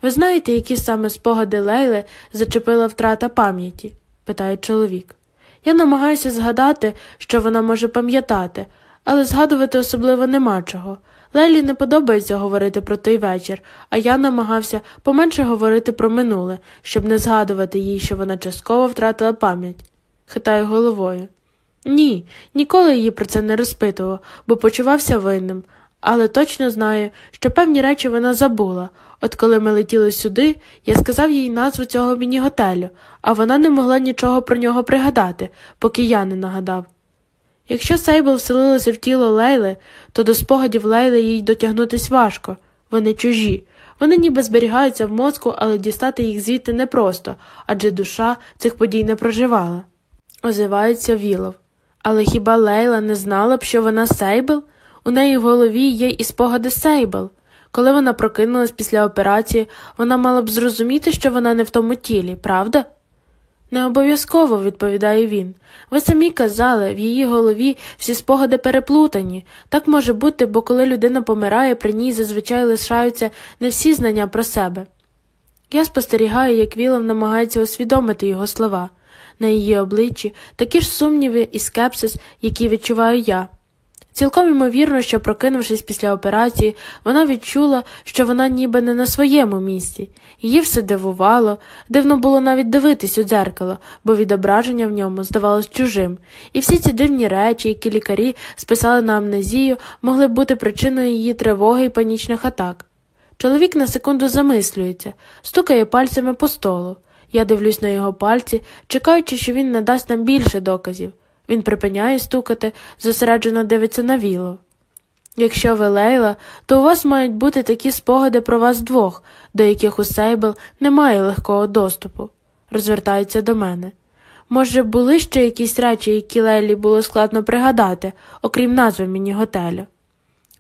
Ви знаєте, які саме спогади Лейли зачепила втрата пам'яті? питає чоловік. Я намагаюся згадати, що вона може пам'ятати, але згадувати особливо нема чого. Лелі не подобається говорити про той вечір, а я намагався поменше говорити про минуле, щоб не згадувати їй, що вона частково втратила пам'ять. Хитаю головою. Ні, ніколи її про це не розпитував, бо почувався винним, але точно знаю, що певні речі вона забула. От коли ми летіли сюди, я сказав їй назву цього міні-готелю, а вона не могла нічого про нього пригадати, поки я не нагадав. Якщо Сейбл вселилася в тіло Лейли, то до спогадів Лейли їй дотягнутись важко, вони чужі. Вони ніби зберігаються в мозку, але дістати їх звідти непросто, адже душа цих подій не проживала. Озивається Вілов. Але хіба Лейла не знала б, що вона Сейбл? У неї в голові є і спогади Сейбл. Коли вона прокинулась після операції, вона мала б зрозуміти, що вона не в тому тілі, правда? Не обов'язково, відповідає він. Ви самі казали, в її голові всі спогади переплутані. Так може бути, бо коли людина помирає, при ній зазвичай лишаються не всі знання про себе. Я спостерігаю, як Вілов намагається усвідомити його слова. На її обличчі такі ж сумніви і скепсис, які відчуваю я. Цілком ймовірно, що, прокинувшись після операції, вона відчула, що вона ніби не на своєму місці. Її все дивувало, дивно було навіть дивитись у дзеркало, бо відображення в ньому здавалось чужим, і всі ці дивні речі, які лікарі списали на амнезію, могли бути причиною її тривоги і панічних атак. Чоловік на секунду замислюється, стукає пальцями по столу. Я дивлюсь на його пальці, чекаючи, що він надасть нам більше доказів. Він припиняє стукати, зосереджено дивиться на віло. Якщо ви Лейла, то у вас мають бути такі спогади про вас двох, до яких у Сейбл немає легкого доступу, розвертається до мене. Може, були ще якісь речі, які Лейлі було складно пригадати, окрім назви міні готелю.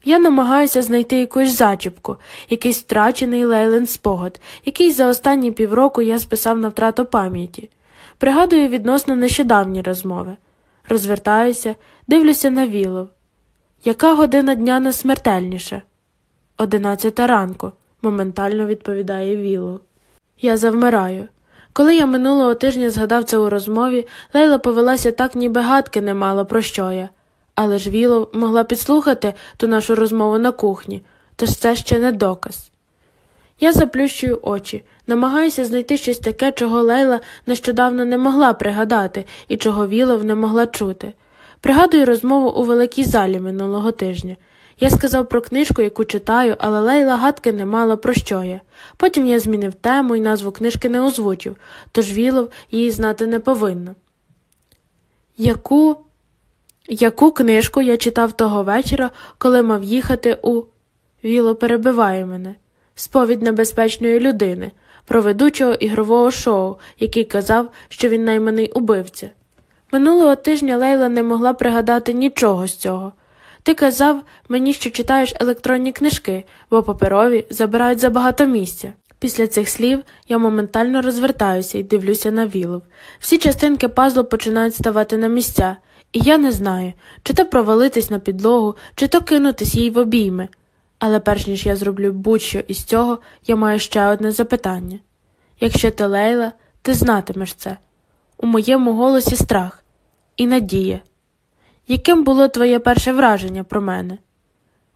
Я намагаюся знайти якусь зачіпку, якийсь втрачений Лейлен спогад, який за останні півроку я списав на втрату пам'яті. Пригадую відносно нещодавні розмови. Розвертаюся, дивлюся на вілов. Яка година дня найсмертельніша? Одинадцята ранку, моментально відповідає Вілов. Я завмираю. Коли я минулого тижня згадав це у розмові, Лейла повелася так, ніби гадки не мала про що я. Але ж Вілов могла підслухати ту нашу розмову на кухні, тож це ще не доказ. Я заплющую очі, намагаюся знайти щось таке, чого Лейла нещодавно не могла пригадати і чого Вілов не могла чути. Пригадую розмову у великій залі минулого тижня. Я сказав про книжку, яку читаю, але Лейла гадки не мала про що я. Потім я змінив тему і назву книжки не озвучив, тож Вілов її знати не повинна. Яку Яку книжку я читав того вечора, коли мав їхати у. Віло перебиває мене сповідь небезпечної людини, про ведучого ігрового шоу, який казав, що він найманий убивця. Минулого тижня Лейла не могла пригадати нічого з цього. Ти казав мені, що читаєш електронні книжки, бо паперові забирають забагато місця. Після цих слів я моментально розвертаюся і дивлюся на вілов. Всі частинки пазлу починають ставати на місця, і я не знаю, чи то провалитись на підлогу, чи то кинутись їй в обійми. Але перш ніж я зроблю будь-що із цього, я маю ще одне запитання якщо ти Лейла, ти знатимеш це. У моєму голосі страх і надія. Яким було твоє перше враження про мене?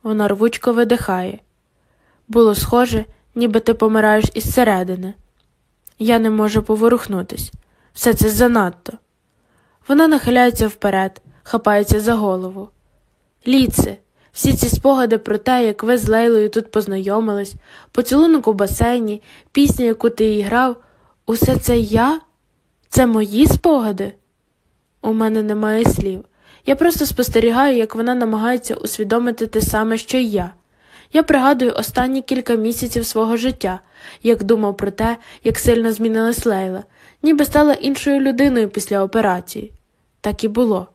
Вона рвучко видихає. Було схоже, ніби ти помираєш із середини. Я не можу поворухнутись. Все це занадто. Вона нахиляється вперед, хапається за голову. Ліце, всі ці спогади про те, як ви з Лейлою тут познайомились, поцілунок у басейні, пісня, яку ти їй грав, усе це я? Це мої спогади? У мене немає слів. Я просто спостерігаю, як вона намагається усвідомити те саме, що й я. Я пригадую останні кілька місяців свого життя, як думав про те, як сильно змінилась Лейла, ніби стала іншою людиною після операції. Так і було.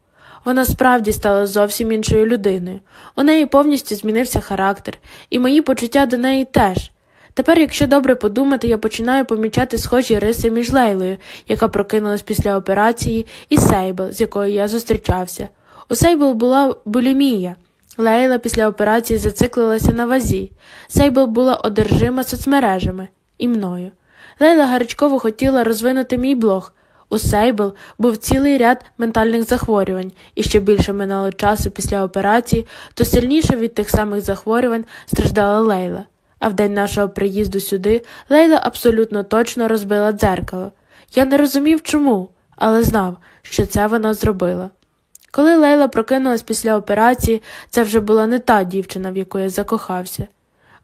Вона справді стала зовсім іншою людиною. У неї повністю змінився характер, і мої почуття до неї теж. Тепер, якщо добре подумати, я починаю помічати схожі риси між Лейлою, яка прокинулась після операції, і Сейбл, з якою я зустрічався. У Сейбл була булімія. Лейла після операції зациклилася на вазі. Сейбл була одержима соцмережами і мною. Лейла гарячково хотіла розвинути мій блог. У Сейбл був цілий ряд ментальних захворювань, і що більше минало часу після операції, то сильніше від тих самих захворювань страждала Лейла. А в день нашого приїзду сюди Лейла абсолютно точно розбила дзеркало. Я не розумів чому, але знав, що це вона зробила. Коли Лейла прокинулась після операції, це вже була не та дівчина, в яку я закохався.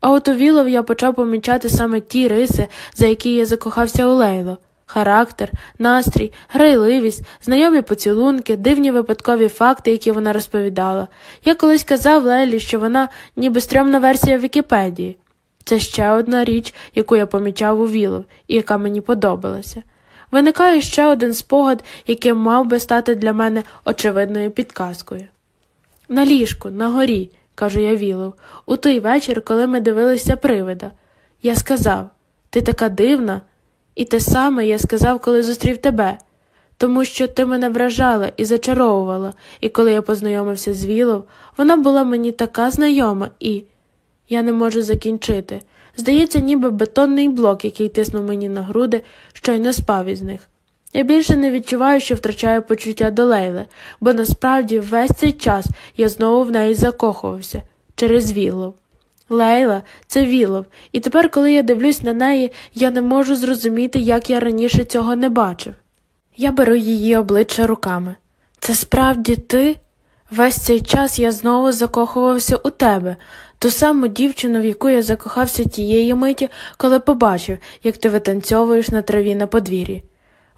А от у Вілов я почав помічати саме ті риси, за які я закохався у Лейло характер, настрій, грайливість, знайомі поцілунки, дивні випадкові факти, які вона розповідала. Я колись казав Лейлі, що вона ніби стрьомна версія Вікіпедії. Це ще одна річ, яку я помічав у Вілов і яка мені подобалася. Виникає ще один спогад, який мав би стати для мене очевидною підказкою. На ліжку, на горі, кажу я Вілов, у той вечір, коли ми дивилися привида. Я сказав ти така дивна, і те саме я сказав, коли зустрів тебе, тому що ти мене вражала і зачаровувала, і коли я познайомився з Вілов, вона була мені така знайома і. Я не можу закінчити. Здається, ніби бетонний блок, який тиснув мені на груди, щойно спав із них. Я більше не відчуваю, що втрачаю почуття до Лейли, бо насправді весь цей час я знову в неї закохувався через Вілов. Лейла це Вілов, і тепер, коли я дивлюсь на неї, я не можу зрозуміти, як я раніше цього не бачив. Я беру її обличчя руками. Це справді ти? Весь цей час я знову закохувався у тебе, ту саму дівчину, в яку я закохався тієї миті, коли побачив, як ти витанцьовуєш на траві на подвір'ї.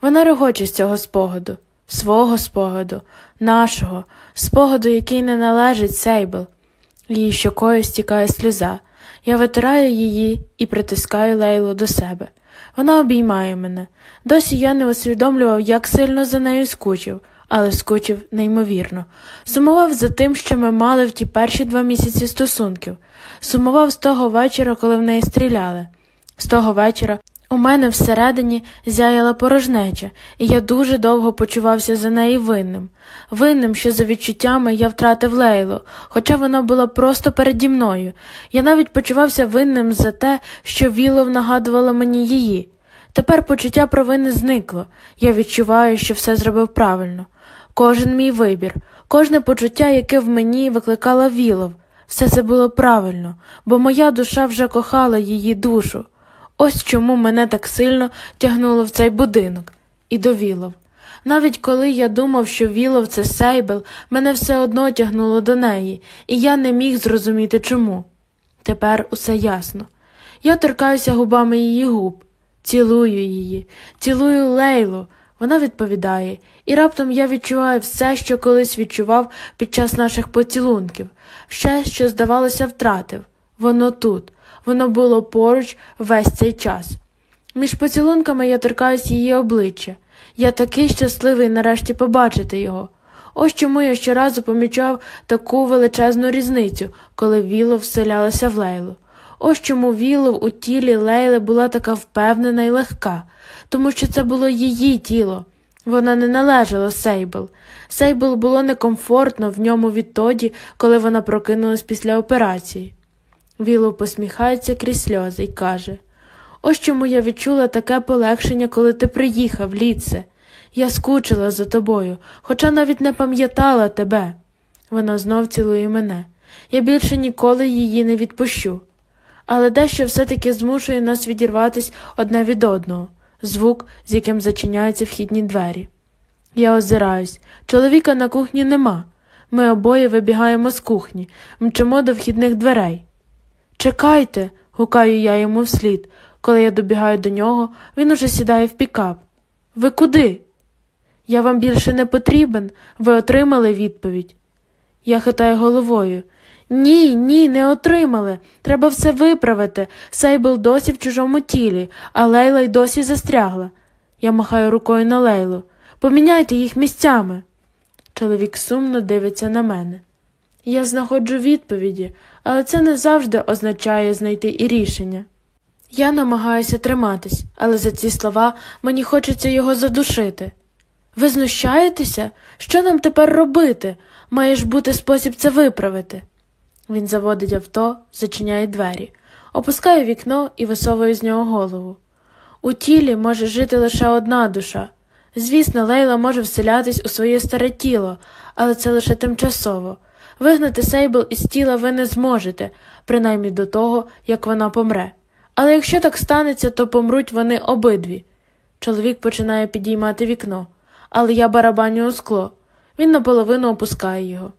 Вона регоче з цього спогаду, свого спогаду, нашого, спогаду, який не належить Сейбл. Її щокою стікає сльоза. Я витираю її і притискаю Лейлу до себе. Вона обіймає мене. Досі я не усвідомлював, як сильно за нею скучив, але скучив неймовірно. Сумував за тим, що ми мали в ті перші два місяці стосунків. Сумував з того вечора, коли в неї стріляли. З того вечора у мене всередині зяяла порожнеча, і я дуже довго почувався за неї винним. Винним, що за відчуттями я втратив Лейлу, хоча вона була просто переді мною. Я навіть почувався винним за те, що Вілов нагадувала мені її. Тепер почуття провини зникло. Я відчуваю, що все зробив правильно. Кожен мій вибір, кожне почуття, яке в мені викликала Вілов, все це було правильно, бо моя душа вже кохала її душу. Ось чому мене так сильно тягнуло в цей будинок і до Вілов. Навіть коли я думав, що Вілов це Сейбел, мене все одно тягнуло до неї, і я не міг зрозуміти чому. Тепер усе ясно. Я торкаюся губами її губ, цілую її, цілую Лейлу. Вона відповідає, і раптом я відчуваю все, що колись відчував під час наших поцілунків, все, що, здавалося, втратив. Воно тут, воно було поруч весь цей час. Між поцілунками я торкаюсь її обличчя. Я такий щасливий нарешті побачити його. Ось чому я щоразу помічав таку величезну різницю, коли Вілов вселялася в Лейлу. Ось чому Вілов у тілі Лейли була така впевнена і легка, тому що це було її тіло. Вона не належала Сейбл. Сейбл було некомфортно в ньому відтоді, коли вона прокинулась після операції. Вілов посміхається крізь сльози і каже Ось чому я відчула таке полегшення, коли ти приїхав, ліце. Я скучила за тобою, хоча навіть не пам'ятала тебе. Вона знов цілує мене. Я більше ніколи її не відпущу. Але дещо все-таки змушує нас відірватися одне від одного звук, з яким зачиняються вхідні двері. Я озираюсь. Чоловіка на кухні нема. Ми обоє вибігаємо з кухні, мчимо до вхідних дверей. Чекайте, гукаю я йому вслід. Коли я добігаю до нього, він уже сідає в пікап. Ви куди? Я вам більше не потрібен, ви отримали відповідь. Я хитаю головою. Ні, ні, не отримали. Треба все виправити. Сейбл досі в чужому тілі, а Лейла й досі застрягла. Я махаю рукою на Лейлу. Поміняйте їх місцями. Чоловік сумно дивиться на мене. Я знаходжу відповіді, але це не завжди означає знайти і рішення. Я намагаюся триматись, але за ці слова мені хочеться його задушити. Ви знущаєтеся? Що нам тепер робити? Має ж бути спосіб це виправити. Він заводить авто, зачиняє двері, опускає вікно і висовує з нього голову. У тілі може жити лише одна душа. Звісно, Лейла може вселятись у своє старе тіло, але це лише тимчасово. Вигнати Сейбл із тіла ви не зможете, принаймні до того, як вона помре. Але якщо так станеться, то помруть вони обидві. Чоловік починає підіймати вікно, але я барабаню у скло. Він наполовину опускає його.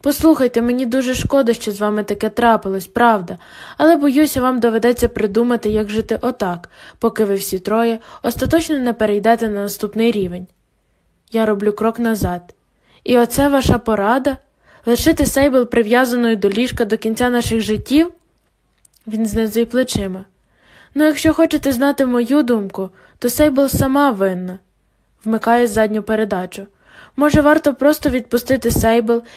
Послухайте, мені дуже шкода, що з вами таке трапилось, правда, але боюся, вам доведеться придумати, як жити отак, поки ви всі троє остаточно не перейдете на наступний рівень. Я роблю крок назад. І оце ваша порада? Лишити Сейбл прив'язаною до ліжка до кінця наших життів? Він знизує плечима. Ну, якщо хочете знати мою думку, то Сейбл сама винна. Вмикає задню передачу. Може, варто просто відпустити Сейбл